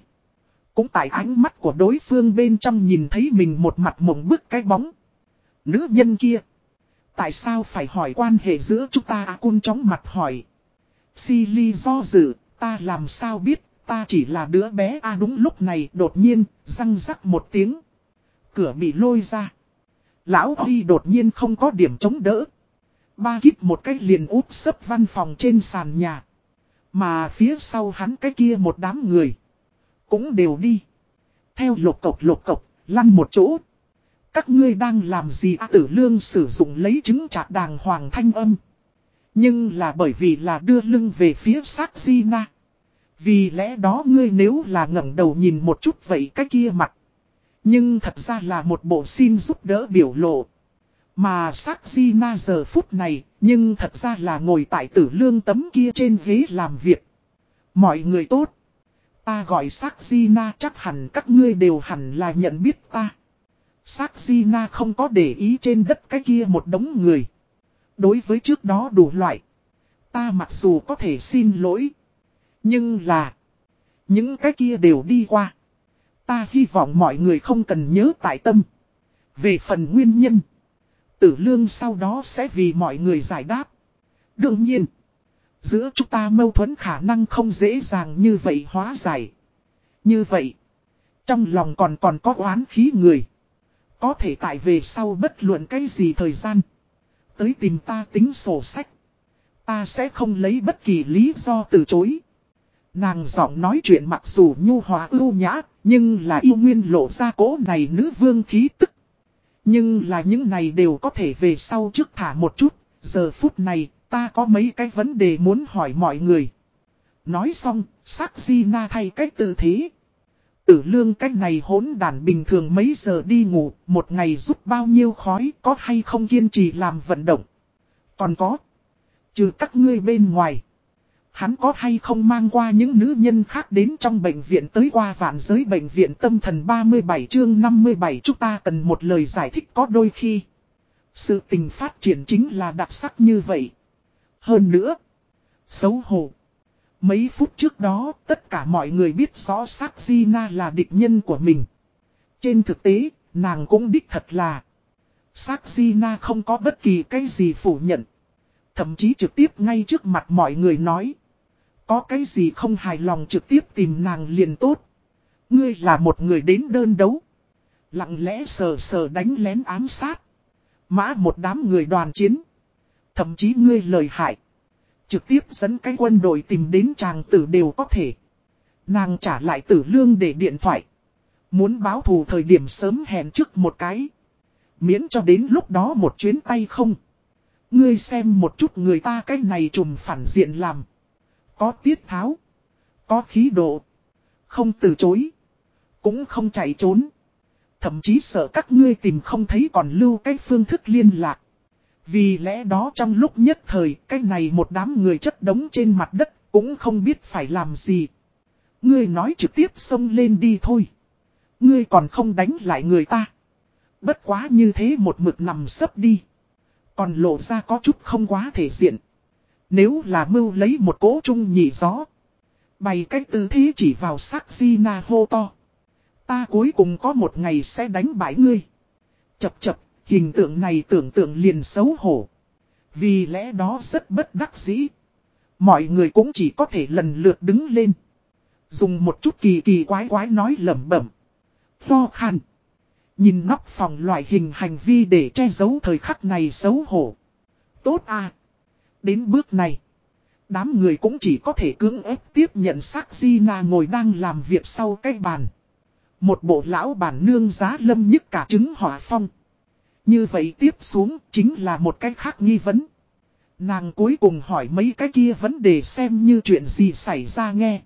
Cũng tại ánh mắt của đối phương bên trong nhìn thấy mình một mặt mộng bức cái bóng. Nữ nhân kia. Tại sao phải hỏi quan hệ giữa chúng ta à, cun chóng mặt hỏi. Si ly do dự, ta làm sao biết, ta chỉ là đứa bé a đúng lúc này đột nhiên, răng rắc một tiếng. Cửa bị lôi ra. Lão Huy đột nhiên không có điểm chống đỡ. Ba kíp một cách liền úp sấp văn phòng trên sàn nhà. Mà phía sau hắn cái kia một đám người. Cũng đều đi. Theo lục cộc lục cộc, lăn một chỗ. Các ngươi đang làm gì à, tử lương sử dụng lấy chứng trạc đàng hoàng thanh âm. Nhưng là bởi vì là đưa lưng về phía sát Gina. Vì lẽ đó ngươi nếu là ngẩng đầu nhìn một chút vậy cái kia mặt. Nhưng thật ra là một bộ xin giúp đỡ biểu lộ. Mà sắc Gina giờ phút này, nhưng thật ra là ngồi tại tử lương tấm kia trên ghế làm việc. Mọi người tốt. Ta gọi sắc Gina chắc hẳn các ngươi đều hẳn là nhận biết ta. Sắc Gina không có để ý trên đất cái kia một đống người. Đối với trước đó đủ loại. Ta mặc dù có thể xin lỗi. Nhưng là. Những cái kia đều đi qua. Ta hy vọng mọi người không cần nhớ tại tâm. Về phần nguyên nhân. Tử lương sau đó sẽ vì mọi người giải đáp. Đương nhiên. Giữa chúng ta mâu thuẫn khả năng không dễ dàng như vậy hóa giải. Như vậy. Trong lòng còn còn có oán khí người. Có thể tại về sau bất luận cái gì thời gian. Tới tìm ta tính sổ sách. Ta sẽ không lấy bất kỳ lý do từ chối. Nàng giọng nói chuyện mặc dù nhu hòa ưu nhã, nhưng là yêu nguyên lộ ra cố này nữ vương khí tức. Nhưng là những này đều có thể về sau trước thả một chút, giờ phút này, ta có mấy cái vấn đề muốn hỏi mọi người. Nói xong, sắc di na thay cách tư thế. Tử lương cách này hỗn đàn bình thường mấy giờ đi ngủ, một ngày giúp bao nhiêu khói, có hay không kiên trì làm vận động. Còn có, trừ các ngươi bên ngoài. Hắn có hay không mang qua những nữ nhân khác đến trong bệnh viện tới qua vạn giới bệnh viện tâm thần 37 chương 57 chúng ta cần một lời giải thích có đôi khi. Sự tình phát triển chính là đặc sắc như vậy. Hơn nữa, xấu hổ. Mấy phút trước đó, tất cả mọi người biết rõ sắc Gina là địch nhân của mình. Trên thực tế, nàng cũng đích thật là. Sắc Gina không có bất kỳ cái gì phủ nhận. Thậm chí trực tiếp ngay trước mặt mọi người nói. Có cái gì không hài lòng trực tiếp tìm nàng liền tốt. Ngươi là một người đến đơn đấu. Lặng lẽ sờ sờ đánh lén ám sát. Mã một đám người đoàn chiến. Thậm chí ngươi lời hại. Trực tiếp dẫn cái quân đội tìm đến chàng tử đều có thể. Nàng trả lại tử lương để điện thoại. Muốn báo thù thời điểm sớm hẹn trước một cái. Miễn cho đến lúc đó một chuyến tay không. Ngươi xem một chút người ta cái này trùm phản diện làm. Có tiết tháo. Có khí độ. Không từ chối. Cũng không chạy trốn. Thậm chí sợ các ngươi tìm không thấy còn lưu cái phương thức liên lạc. Vì lẽ đó trong lúc nhất thời, cái này một đám người chất đống trên mặt đất, cũng không biết phải làm gì. Ngươi nói trực tiếp xông lên đi thôi. Ngươi còn không đánh lại người ta. Bất quá như thế một mực nằm sấp đi. Còn lộ ra có chút không quá thể diện. Nếu là mưu lấy một cỗ trung nhị gió. Bày cách tư thế chỉ vào sắc di na hô to. Ta cuối cùng có một ngày sẽ đánh bại ngươi. Chập chập, hình tượng này tưởng tượng liền xấu hổ. Vì lẽ đó rất bất đắc dĩ. Mọi người cũng chỉ có thể lần lượt đứng lên. Dùng một chút kỳ kỳ quái quái nói lẩm bẩm. Lo khăn. Nhìn nóc phòng loại hình hành vi để che giấu thời khắc này xấu hổ. Tốt à. Đến bước này. Đám người cũng chỉ có thể cưỡng ép tiếp nhận xác Gina ngồi đang làm việc sau cái bàn. Một bộ lão bản nương giá lâm nhất cả trứng hỏa phong. Như vậy tiếp xuống chính là một cái khác nghi vấn. Nàng cuối cùng hỏi mấy cái kia vấn đề xem như chuyện gì xảy ra nghe.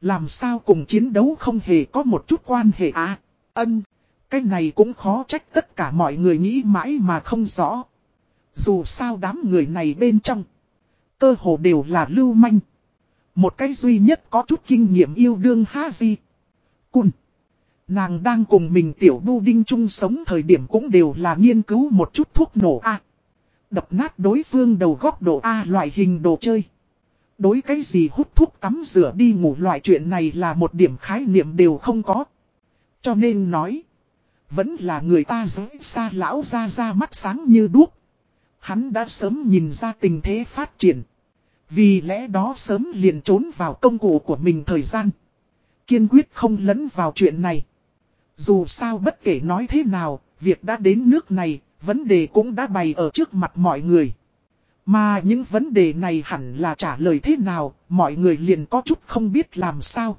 Làm sao cùng chiến đấu không hề có một chút quan hệ à? Ân, cái này cũng khó trách tất cả mọi người nghĩ mãi mà không rõ. Dù sao đám người này bên trong, cơ hồ đều là lưu manh. Một cái duy nhất có chút kinh nghiệm yêu đương ha gì. Cun. Nàng đang cùng mình tiểu bu đinh chung sống thời điểm cũng đều là nghiên cứu một chút thuốc nổ A. Đập nát đối phương đầu góc độ A loại hình đồ chơi. Đối cái gì hút thuốc tắm rửa đi ngủ loại chuyện này là một điểm khái niệm đều không có. Cho nên nói. Vẫn là người ta dối xa lão ra ra mắt sáng như đuốc. Hắn đã sớm nhìn ra tình thế phát triển. Vì lẽ đó sớm liền trốn vào công cụ của mình thời gian. Kiên quyết không lấn vào chuyện này. Dù sao bất kể nói thế nào, việc đã đến nước này, vấn đề cũng đã bày ở trước mặt mọi người. Mà những vấn đề này hẳn là trả lời thế nào, mọi người liền có chút không biết làm sao.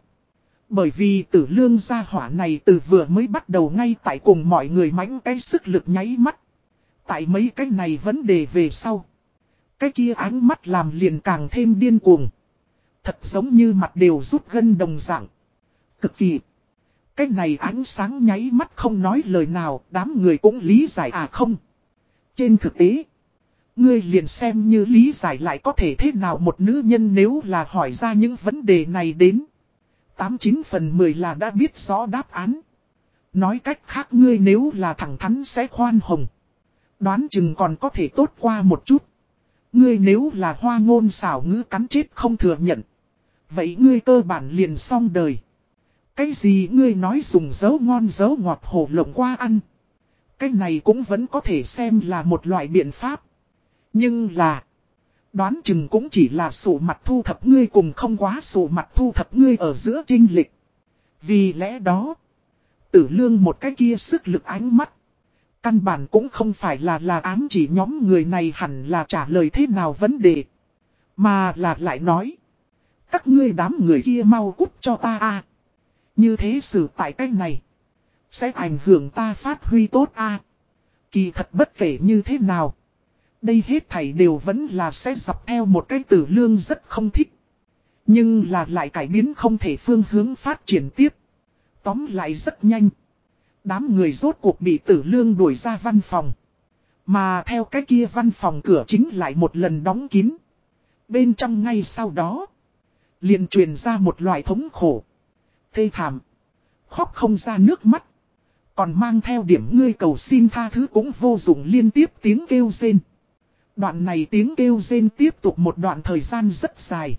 Bởi vì tử lương gia hỏa này từ vừa mới bắt đầu ngay tại cùng mọi người mãnh cái sức lực nháy mắt. Tại mấy cái này vấn đề về sau. Cái kia ánh mắt làm liền càng thêm điên cuồng. Thật giống như mặt đều rút gân đồng dạng. Cực kỳ. Cái này ánh sáng nháy mắt không nói lời nào, đám người cũng lý giải à không. Trên thực tế, ngươi liền xem như lý giải lại có thể thế nào một nữ nhân nếu là hỏi ra những vấn đề này đến. 89 phần 10 là đã biết rõ đáp án. Nói cách khác ngươi nếu là thẳng thắn sẽ khoan hồng. Đoán chừng còn có thể tốt qua một chút. Ngươi nếu là hoa ngôn xảo ngữ cắn chết không thừa nhận. Vậy ngươi cơ bản liền xong đời. Cái gì ngươi nói dùng dấu ngon dấu ngọt hổ lộng qua ăn. Cái này cũng vẫn có thể xem là một loại biện pháp. Nhưng là. Đoán chừng cũng chỉ là sổ mặt thu thập ngươi cùng không quá sổ mặt thu thập ngươi ở giữa trinh lịch. Vì lẽ đó. Tử lương một cái kia sức lực ánh mắt. Căn bản cũng không phải là là ám chỉ nhóm người này hẳn là trả lời thế nào vấn đề. Mà là lại nói. Các ngươi đám người kia mau cút cho ta a như thế xử tại cách này. Sẽ ảnh hưởng ta phát huy tốt a Kỳ thật bất kể như thế nào. Đây hết thảy đều vẫn là sẽ dập theo một cái tử lương rất không thích. Nhưng là lại cải biến không thể phương hướng phát triển tiếp. Tóm lại rất nhanh. Đám người rốt cuộc bị tử lương đuổi ra văn phòng. Mà theo cái kia văn phòng cửa chính lại một lần đóng kín. Bên trong ngay sau đó. liền truyền ra một loại thống khổ. Thê thảm. Khóc không ra nước mắt. Còn mang theo điểm ngươi cầu xin tha thứ cũng vô dụng liên tiếp tiếng kêu rên. Đoạn này tiếng kêu rên tiếp tục một đoạn thời gian rất dài.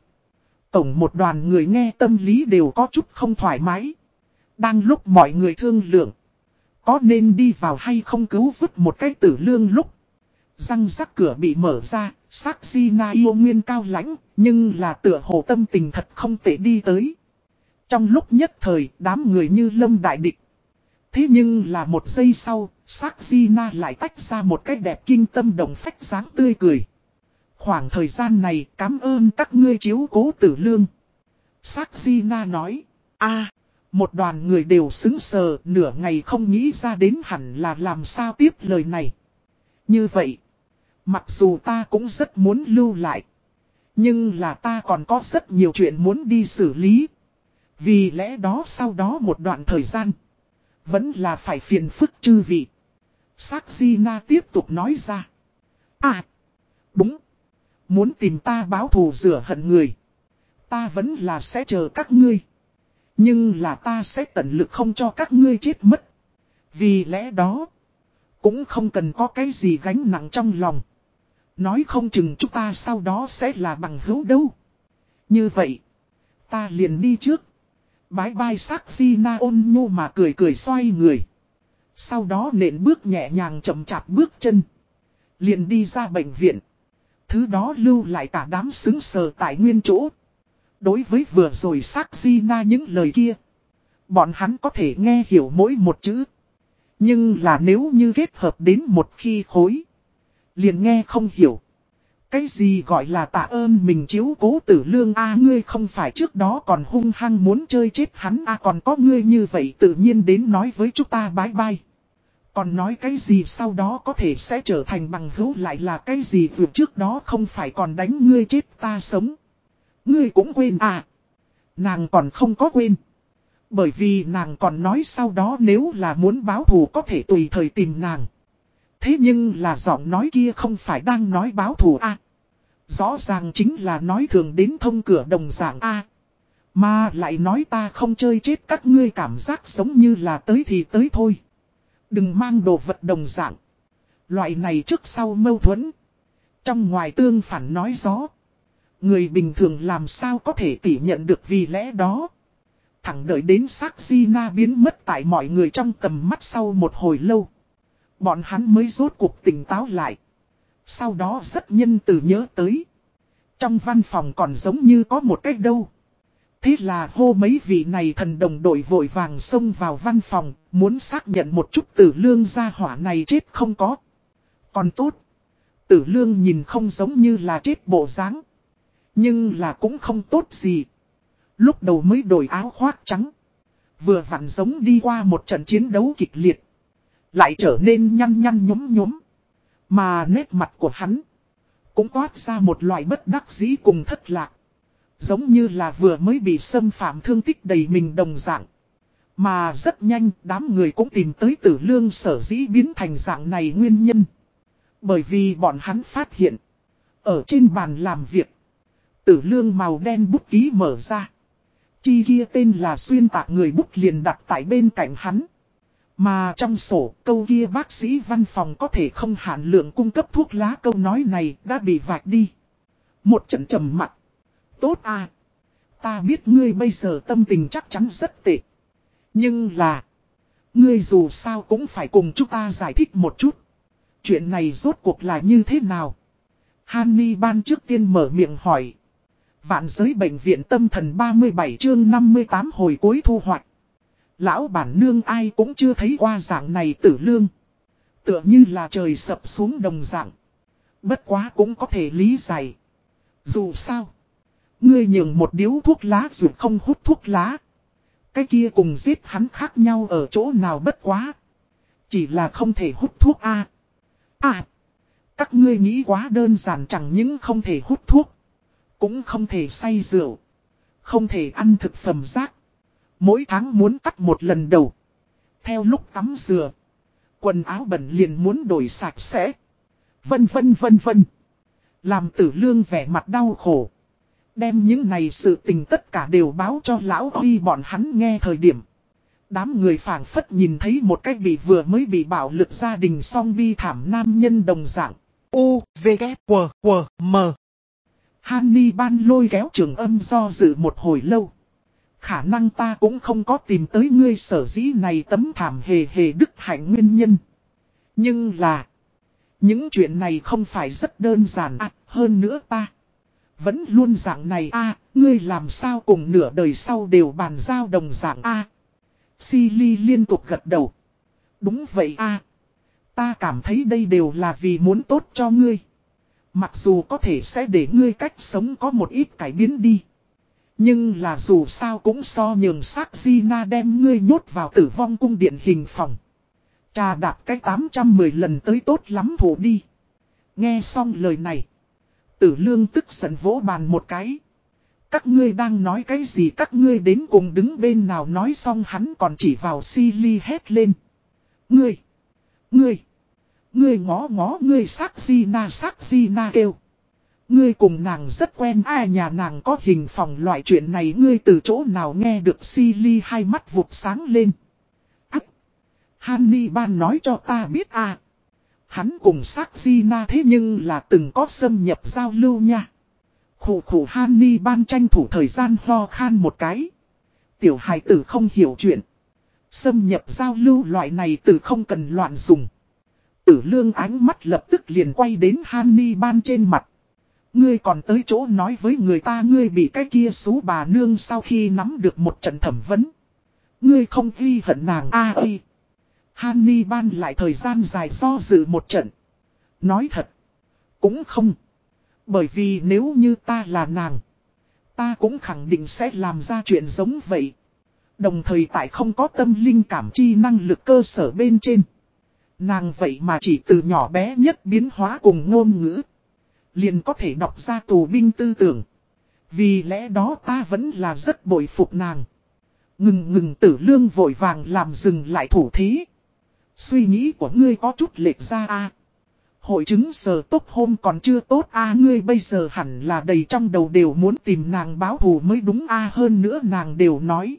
Tổng một đoàn người nghe tâm lý đều có chút không thoải mái. Đang lúc mọi người thương lượng. Có nên đi vào hay không cứu vứt một cái tử lương lúc. Răng rắc cửa bị mở ra, sắc di na yêu nguyên cao lãnh, nhưng là tựa hồ tâm tình thật không thể đi tới. Trong lúc nhất thời, đám người như lâm đại địch. Thế nhưng là một giây sau, sắc di na lại tách ra một cái đẹp kinh tâm đồng phách dáng tươi cười. Khoảng thời gian này, cảm ơn các ngươi chiếu cố tử lương. Sắc di na nói, a một đoàn người đều xứng sờ, nửa ngày không nghĩ ra đến hẳn là làm sao tiếp lời này. Như vậy, mặc dù ta cũng rất muốn lưu lại. Nhưng là ta còn có rất nhiều chuyện muốn đi xử lý. Vì lẽ đó sau đó một đoạn thời gian, vẫn là phải phiền phức chư vị. Sắc Di Na tiếp tục nói ra. À, đúng. Muốn tìm ta báo thù rửa hận người. Ta vẫn là sẽ chờ các ngươi. Nhưng là ta sẽ tận lực không cho các ngươi chết mất. Vì lẽ đó, cũng không cần có cái gì gánh nặng trong lòng. Nói không chừng chúng ta sau đó sẽ là bằng hữu đâu. Như vậy, ta liền đi trước. Bái bai sắc di na ôn nhu mà cười cười xoay người. Sau đó nện bước nhẹ nhàng chậm chạp bước chân. Liền đi ra bệnh viện. Thứ đó lưu lại cả đám xứng sờ tại nguyên chỗ. Đối với vừa rồi sắc di na những lời kia. Bọn hắn có thể nghe hiểu mỗi một chữ. Nhưng là nếu như kết hợp đến một khi khối. Liền nghe không hiểu. Cái gì gọi là tạ ơn mình chiếu cố tử lương a, ngươi không phải trước đó còn hung hăng muốn chơi chết hắn a, còn có ngươi như vậy tự nhiên đến nói với chúng ta bái bai. Còn nói cái gì sau đó có thể sẽ trở thành bằng hữu lại là cái gì vừa trước đó không phải còn đánh ngươi chết ta sống. Ngươi cũng quên à. Nàng còn không có quên. Bởi vì nàng còn nói sau đó nếu là muốn báo thù có thể tùy thời tìm nàng. Thế nhưng là giọng nói kia không phải đang nói báo thù A. Rõ ràng chính là nói thường đến thông cửa đồng dạng A. Mà lại nói ta không chơi chết các ngươi cảm giác giống như là tới thì tới thôi. Đừng mang đồ vật đồng dạng. Loại này trước sau mâu thuẫn. Trong ngoài tương phản nói gió. Người bình thường làm sao có thể tỉ nhận được vì lẽ đó. Thẳng đợi đến xác Gina biến mất tại mọi người trong tầm mắt sau một hồi lâu. Bọn hắn mới rốt cuộc tỉnh táo lại. Sau đó rất nhân từ nhớ tới. Trong văn phòng còn giống như có một cách đâu. Thế là hô mấy vị này thần đồng đội vội vàng xông vào văn phòng, muốn xác nhận một chút tử lương gia hỏa này chết không có. Còn tốt. Tử lương nhìn không giống như là chết bộ dáng nhưng là cũng không tốt gì. Lúc đầu mới đổi áo khoác trắng. Vừa vặn giống đi qua một trận chiến đấu kịch liệt. Lại trở nên nhăn nhăn nhúm nhúm. Mà nét mặt của hắn. Cũng toát ra một loại bất đắc dĩ cùng thất lạc. Giống như là vừa mới bị xâm phạm thương tích đầy mình đồng dạng. Mà rất nhanh, đám người cũng tìm tới tử lương sở dĩ biến thành dạng này nguyên nhân. Bởi vì bọn hắn phát hiện. Ở trên bàn làm việc. Tử lương màu đen bút ký mở ra. Chi kia tên là xuyên tạc người bút liền đặt tại bên cạnh hắn. Mà trong sổ, câu kia bác sĩ văn phòng có thể không hạn lượng cung cấp thuốc lá, câu nói này đã bị vạch đi. Một trận trầm mặt. Tốt à. Ta biết ngươi bây giờ tâm tình chắc chắn rất tệ. Nhưng là. Ngươi dù sao cũng phải cùng chúng ta giải thích một chút. Chuyện này rốt cuộc là như thế nào? Hany ban trước tiên mở miệng hỏi. Vạn giới bệnh viện tâm thần 37 chương 58 hồi cuối thu hoạch. Lão bản nương ai cũng chưa thấy qua dạng này tử lương. Tựa như là trời sập xuống đồng dạng. Bất quá cũng có thể lý giải. Dù sao. Ngươi nhường một điếu thuốc lá dù không hút thuốc lá. Cái kia cùng giết hắn khác nhau ở chỗ nào bất quá. Chỉ là không thể hút thuốc A. À. Các ngươi nghĩ quá đơn giản chẳng những không thể hút thuốc. Cũng không thể say rượu. Không thể ăn thực phẩm rác. Mỗi tháng muốn cắt một lần đầu. Theo lúc tắm rửa. Quần áo bẩn liền muốn đổi sạch sẽ. Vân vân vân vân. Làm tử lương vẻ mặt đau khổ. Đem những này sự tình tất cả đều báo cho lão Huy bọn hắn nghe thời điểm. Đám người phảng phất nhìn thấy một cách bị vừa mới bị bạo lực gia đình song bi thảm nam nhân đồng dạng. U, V, K, W, W, M. Hanni ban lôi kéo trường âm do dự một hồi lâu. Khả năng ta cũng không có tìm tới ngươi sở dĩ này tấm thảm hề hề đức hạnh nguyên nhân. Nhưng là, những chuyện này không phải rất đơn giản à, hơn nữa ta. Vẫn luôn dạng này a ngươi làm sao cùng nửa đời sau đều bàn giao đồng dạng a à. Silly liên tục gật đầu. Đúng vậy a Ta cảm thấy đây đều là vì muốn tốt cho ngươi. Mặc dù có thể sẽ để ngươi cách sống có một ít cải biến đi. Nhưng là dù sao cũng so nhường xác Gina đem ngươi nhốt vào tử vong cung điện hình phòng. Trà đạp cái 810 lần tới tốt lắm thổ đi. Nghe xong lời này. Tử lương tức giận vỗ bàn một cái. Các ngươi đang nói cái gì các ngươi đến cùng đứng bên nào nói xong hắn còn chỉ vào si ly hét lên. Ngươi! Ngươi! Ngươi ngó ngó ngươi sắc di na sắc di na kêu. Ngươi cùng nàng rất quen, ai nhà nàng có hình phòng loại chuyện này ngươi từ chỗ nào nghe được si ly hai mắt vụt sáng lên. Ác! Hanni ban nói cho ta biết à. Hắn cùng sắc di na thế nhưng là từng có xâm nhập giao lưu nha. Khủ khủ Hanni ban tranh thủ thời gian ho khan một cái. Tiểu hài tử không hiểu chuyện. Xâm nhập giao lưu loại này từ không cần loạn dùng. Tử lương ánh mắt lập tức liền quay đến Hanni ban trên mặt. Ngươi còn tới chỗ nói với người ta ngươi bị cái kia xú bà nương sau khi nắm được một trận thẩm vấn. Ngươi không ghi hận nàng a y. Hanni ban lại thời gian dài do dự một trận. Nói thật. Cũng không. Bởi vì nếu như ta là nàng. Ta cũng khẳng định sẽ làm ra chuyện giống vậy. Đồng thời tại không có tâm linh cảm chi năng lực cơ sở bên trên. Nàng vậy mà chỉ từ nhỏ bé nhất biến hóa cùng ngôn ngữ. Liền có thể đọc ra tù binh tư tưởng. Vì lẽ đó ta vẫn là rất bội phục nàng. Ngừng ngừng tử lương vội vàng làm dừng lại thủ thí. Suy nghĩ của ngươi có chút lệch ra a Hội chứng sờ tốt hôm còn chưa tốt a ngươi bây giờ hẳn là đầy trong đầu đều muốn tìm nàng báo thù mới đúng a hơn nữa nàng đều nói.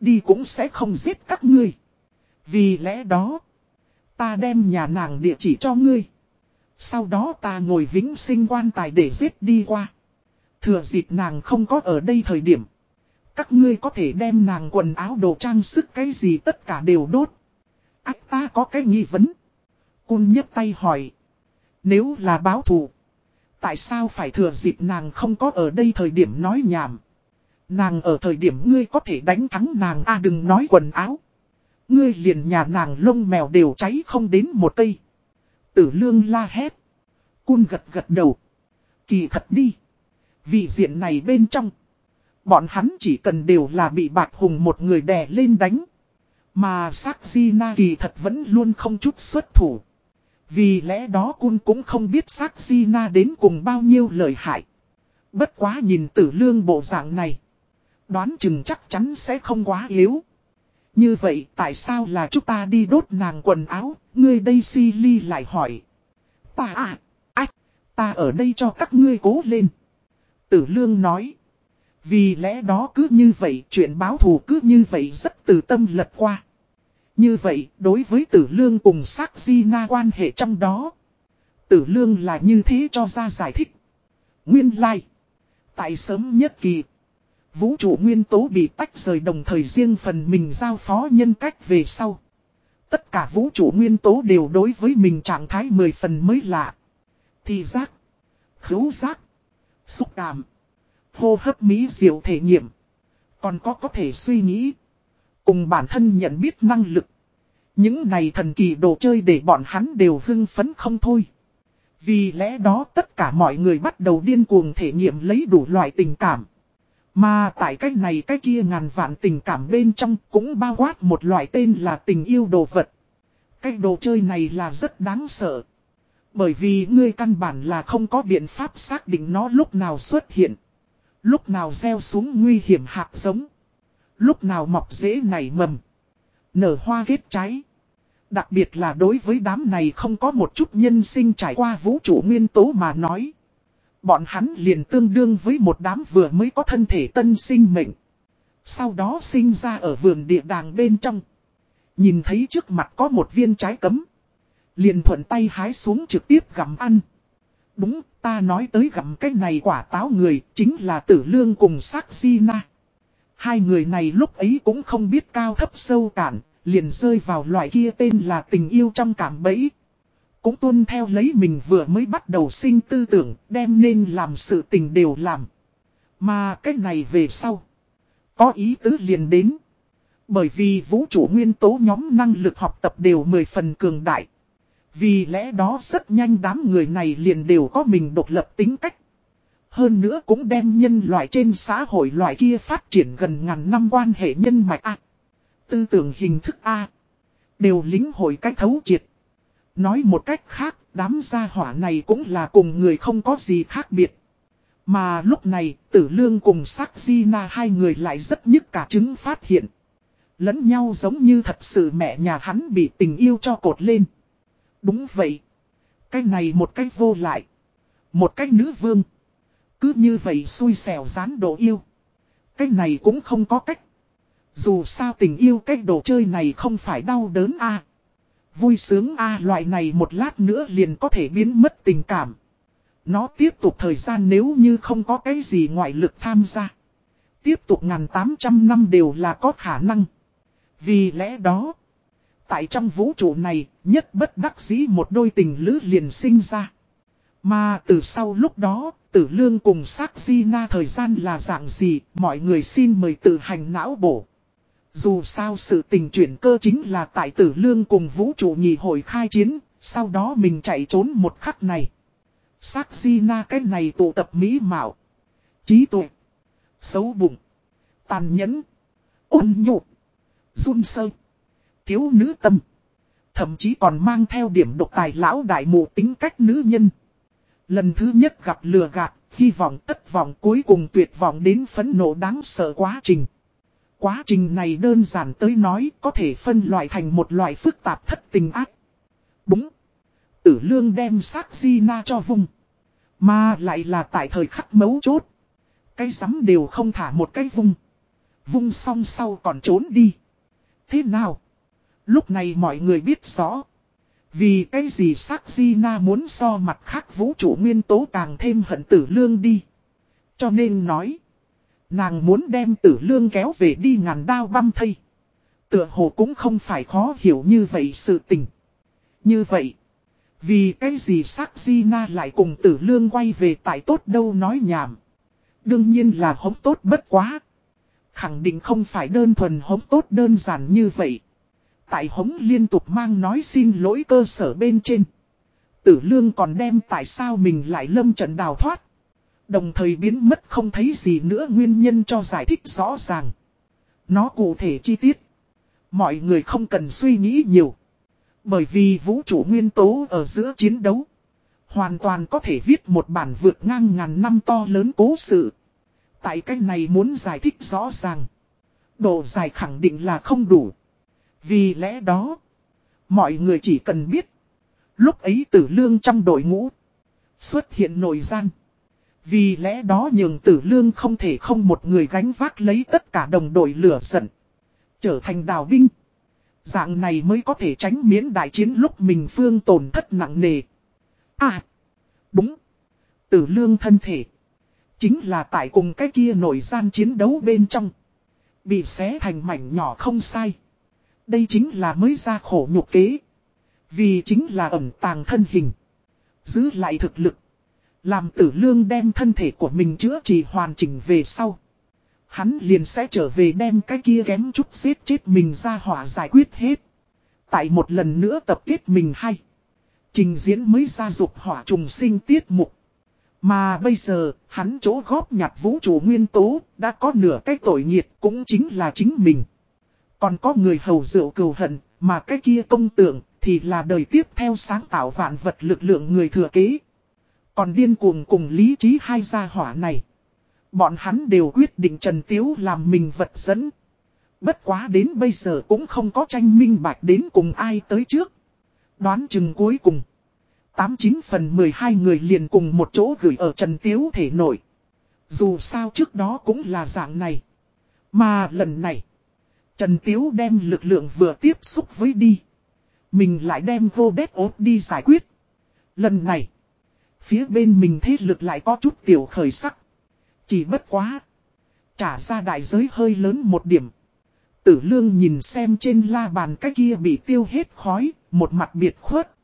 Đi cũng sẽ không giết các ngươi. Vì lẽ đó, ta đem nhà nàng địa chỉ cho ngươi. Sau đó ta ngồi vĩnh sinh quan tài để giết đi qua. Thừa dịp nàng không có ở đây thời điểm. Các ngươi có thể đem nàng quần áo đồ trang sức cái gì tất cả đều đốt. Ách, ta có cái nghi vấn. Cun nhấc tay hỏi. Nếu là báo thù. Tại sao phải thừa dịp nàng không có ở đây thời điểm nói nhảm. Nàng ở thời điểm ngươi có thể đánh thắng nàng a đừng nói quần áo. Ngươi liền nhà nàng lông mèo đều cháy không đến một cây. Tử lương la hét. Cun gật gật đầu. Kỳ thật đi. Vị diện này bên trong. Bọn hắn chỉ cần đều là bị bạc hùng một người đè lên đánh. Mà sắc di na kỳ thật vẫn luôn không chút xuất thủ. Vì lẽ đó cun cũng không biết sắc di na đến cùng bao nhiêu lời hại. Bất quá nhìn tử lương bộ dạng này. Đoán chừng chắc chắn sẽ không quá yếu. Như vậy tại sao là chúng ta đi đốt nàng quần áo, ngươi đây si ly lại hỏi. Ta à, ách, ta ở đây cho các ngươi cố lên. Tử lương nói. Vì lẽ đó cứ như vậy, chuyện báo thù cứ như vậy rất từ tâm lật qua. Như vậy, đối với tử lương cùng sắc di na quan hệ trong đó. Tử lương là như thế cho ra giải thích. Nguyên lai. Like. Tại sớm nhất kỳ. Vũ trụ nguyên tố bị tách rời đồng thời riêng phần mình giao phó nhân cách về sau. Tất cả vũ trụ nguyên tố đều đối với mình trạng thái mười phần mới lạ. Thì giác, hữu giác, xúc cảm, hô hấp mỹ diệu thể nghiệm. Còn có có thể suy nghĩ. Cùng bản thân nhận biết năng lực. Những này thần kỳ đồ chơi để bọn hắn đều hưng phấn không thôi. Vì lẽ đó tất cả mọi người bắt đầu điên cuồng thể nghiệm lấy đủ loại tình cảm. Mà tại cách này cái kia ngàn vạn tình cảm bên trong cũng bao quát một loại tên là tình yêu đồ vật. Cái đồ chơi này là rất đáng sợ. Bởi vì ngươi căn bản là không có biện pháp xác định nó lúc nào xuất hiện. Lúc nào gieo xuống nguy hiểm hạt giống. Lúc nào mọc dễ nảy mầm. Nở hoa kết trái. Đặc biệt là đối với đám này không có một chút nhân sinh trải qua vũ trụ nguyên tố mà nói. Bọn hắn liền tương đương với một đám vừa mới có thân thể tân sinh mệnh. Sau đó sinh ra ở vườn địa đàng bên trong. Nhìn thấy trước mặt có một viên trái cấm. Liền thuận tay hái xuống trực tiếp gặm ăn. Đúng, ta nói tới gặm cái này quả táo người, chính là tử lương cùng sắc di na. Hai người này lúc ấy cũng không biết cao thấp sâu cản, liền rơi vào loại kia tên là tình yêu trong cảm bẫy. Cũng tuân theo lấy mình vừa mới bắt đầu sinh tư tưởng, đem nên làm sự tình đều làm. Mà cái này về sau. Có ý tứ liền đến. Bởi vì vũ trụ nguyên tố nhóm năng lực học tập đều mười phần cường đại. Vì lẽ đó rất nhanh đám người này liền đều có mình độc lập tính cách. Hơn nữa cũng đem nhân loại trên xã hội loại kia phát triển gần ngàn năm quan hệ nhân mạch A. Tư tưởng hình thức A. Đều lính hội cách thấu triệt. Nói một cách khác, đám gia hỏa này cũng là cùng người không có gì khác biệt. Mà lúc này, tử lương cùng sắc di na hai người lại rất nhức cả chứng phát hiện. Lẫn nhau giống như thật sự mẹ nhà hắn bị tình yêu cho cột lên. Đúng vậy. Cái này một cách vô lại. Một cách nữ vương. Cứ như vậy xui xẻo rán độ yêu. Cái này cũng không có cách. Dù sao tình yêu cái đồ chơi này không phải đau đớn a Vui sướng a loại này một lát nữa liền có thể biến mất tình cảm. Nó tiếp tục thời gian nếu như không có cái gì ngoại lực tham gia. Tiếp tục ngàn tám trăm năm đều là có khả năng. Vì lẽ đó, tại trong vũ trụ này, nhất bất đắc dĩ một đôi tình lữ liền sinh ra. Mà từ sau lúc đó, tử lương cùng sắc di na thời gian là dạng gì, mọi người xin mời tự hành não bổ. Dù sao sự tình chuyển cơ chính là tại tử lương cùng vũ trụ nhị hội khai chiến, sau đó mình chạy trốn một khắc này. Sắc di na cái này tụ tập mỹ mạo, trí tuệ, xấu bụng, tàn nhẫn, ôn nhục, run sơ, thiếu nữ tâm. Thậm chí còn mang theo điểm độc tài lão đại mụ tính cách nữ nhân. Lần thứ nhất gặp lừa gạt, hy vọng tất vọng cuối cùng tuyệt vọng đến phấn nộ đáng sợ quá trình. Quá trình này đơn giản tới nói có thể phân loại thành một loại phức tạp thất tình ác. Đúng. Tử lương đem xác di na cho vùng. Mà lại là tại thời khắc mấu chốt. Cái rắm đều không thả một cái vung. Vung xong sau còn trốn đi. Thế nào? Lúc này mọi người biết rõ. Vì cái gì sắc di na muốn so mặt khác vũ trụ nguyên tố càng thêm hận tử lương đi. Cho nên nói. Nàng muốn đem tử lương kéo về đi ngàn đao băm thây. Tựa hồ cũng không phải khó hiểu như vậy sự tình. Như vậy. Vì cái gì sắc di na lại cùng tử lương quay về tại tốt đâu nói nhảm. Đương nhiên là hống tốt bất quá. Khẳng định không phải đơn thuần hống tốt đơn giản như vậy. Tại hống liên tục mang nói xin lỗi cơ sở bên trên. Tử lương còn đem tại sao mình lại lâm trận đào thoát. Đồng thời biến mất không thấy gì nữa nguyên nhân cho giải thích rõ ràng. Nó cụ thể chi tiết. Mọi người không cần suy nghĩ nhiều. Bởi vì vũ trụ nguyên tố ở giữa chiến đấu. Hoàn toàn có thể viết một bản vượt ngang ngàn năm to lớn cố sự. Tại cách này muốn giải thích rõ ràng. Độ dài khẳng định là không đủ. Vì lẽ đó, mọi người chỉ cần biết. Lúc ấy tử lương trong đội ngũ xuất hiện nổi gian. Vì lẽ đó nhường tử lương không thể không một người gánh vác lấy tất cả đồng đội lửa giận. Trở thành đào binh. Dạng này mới có thể tránh miễn đại chiến lúc mình phương tổn thất nặng nề. À, đúng. Tử lương thân thể. Chính là tại cùng cái kia nổi gian chiến đấu bên trong. Bị xé thành mảnh nhỏ không sai. Đây chính là mới ra khổ nhục kế. Vì chính là ẩm tàng thân hình. Giữ lại thực lực. Làm tử lương đem thân thể của mình chữa trị hoàn chỉnh về sau. Hắn liền sẽ trở về đem cái kia kém chút giết chết mình ra hỏa giải quyết hết. Tại một lần nữa tập kết mình hay. Trình diễn mới ra dục hỏa trùng sinh tiết mục. Mà bây giờ, hắn chỗ góp nhặt vũ trụ nguyên tố, đã có nửa cái tội nghiệt cũng chính là chính mình. Còn có người hầu rượu cầu hận, mà cái kia công tượng, thì là đời tiếp theo sáng tạo vạn vật lực lượng người thừa kế. Còn điên cuồng cùng lý trí hai gia hỏa này. Bọn hắn đều quyết định Trần Tiếu làm mình vật dẫn. Bất quá đến bây giờ cũng không có tranh minh bạch đến cùng ai tới trước. Đoán chừng cuối cùng. 89 phần 12 người liền cùng một chỗ gửi ở Trần Tiếu thể nội. Dù sao trước đó cũng là dạng này. Mà lần này, Trần Tiếu đem lực lượng vừa tiếp xúc với đi. Mình lại đem vô đét ốt đi giải quyết. Lần này, phía bên mình thế lực lại có chút tiểu khởi sắc. Chỉ bất quá. Trả ra đại giới hơi lớn một điểm. Tử lương nhìn xem trên la bàn cái kia bị tiêu hết khói, một mặt biệt khuất.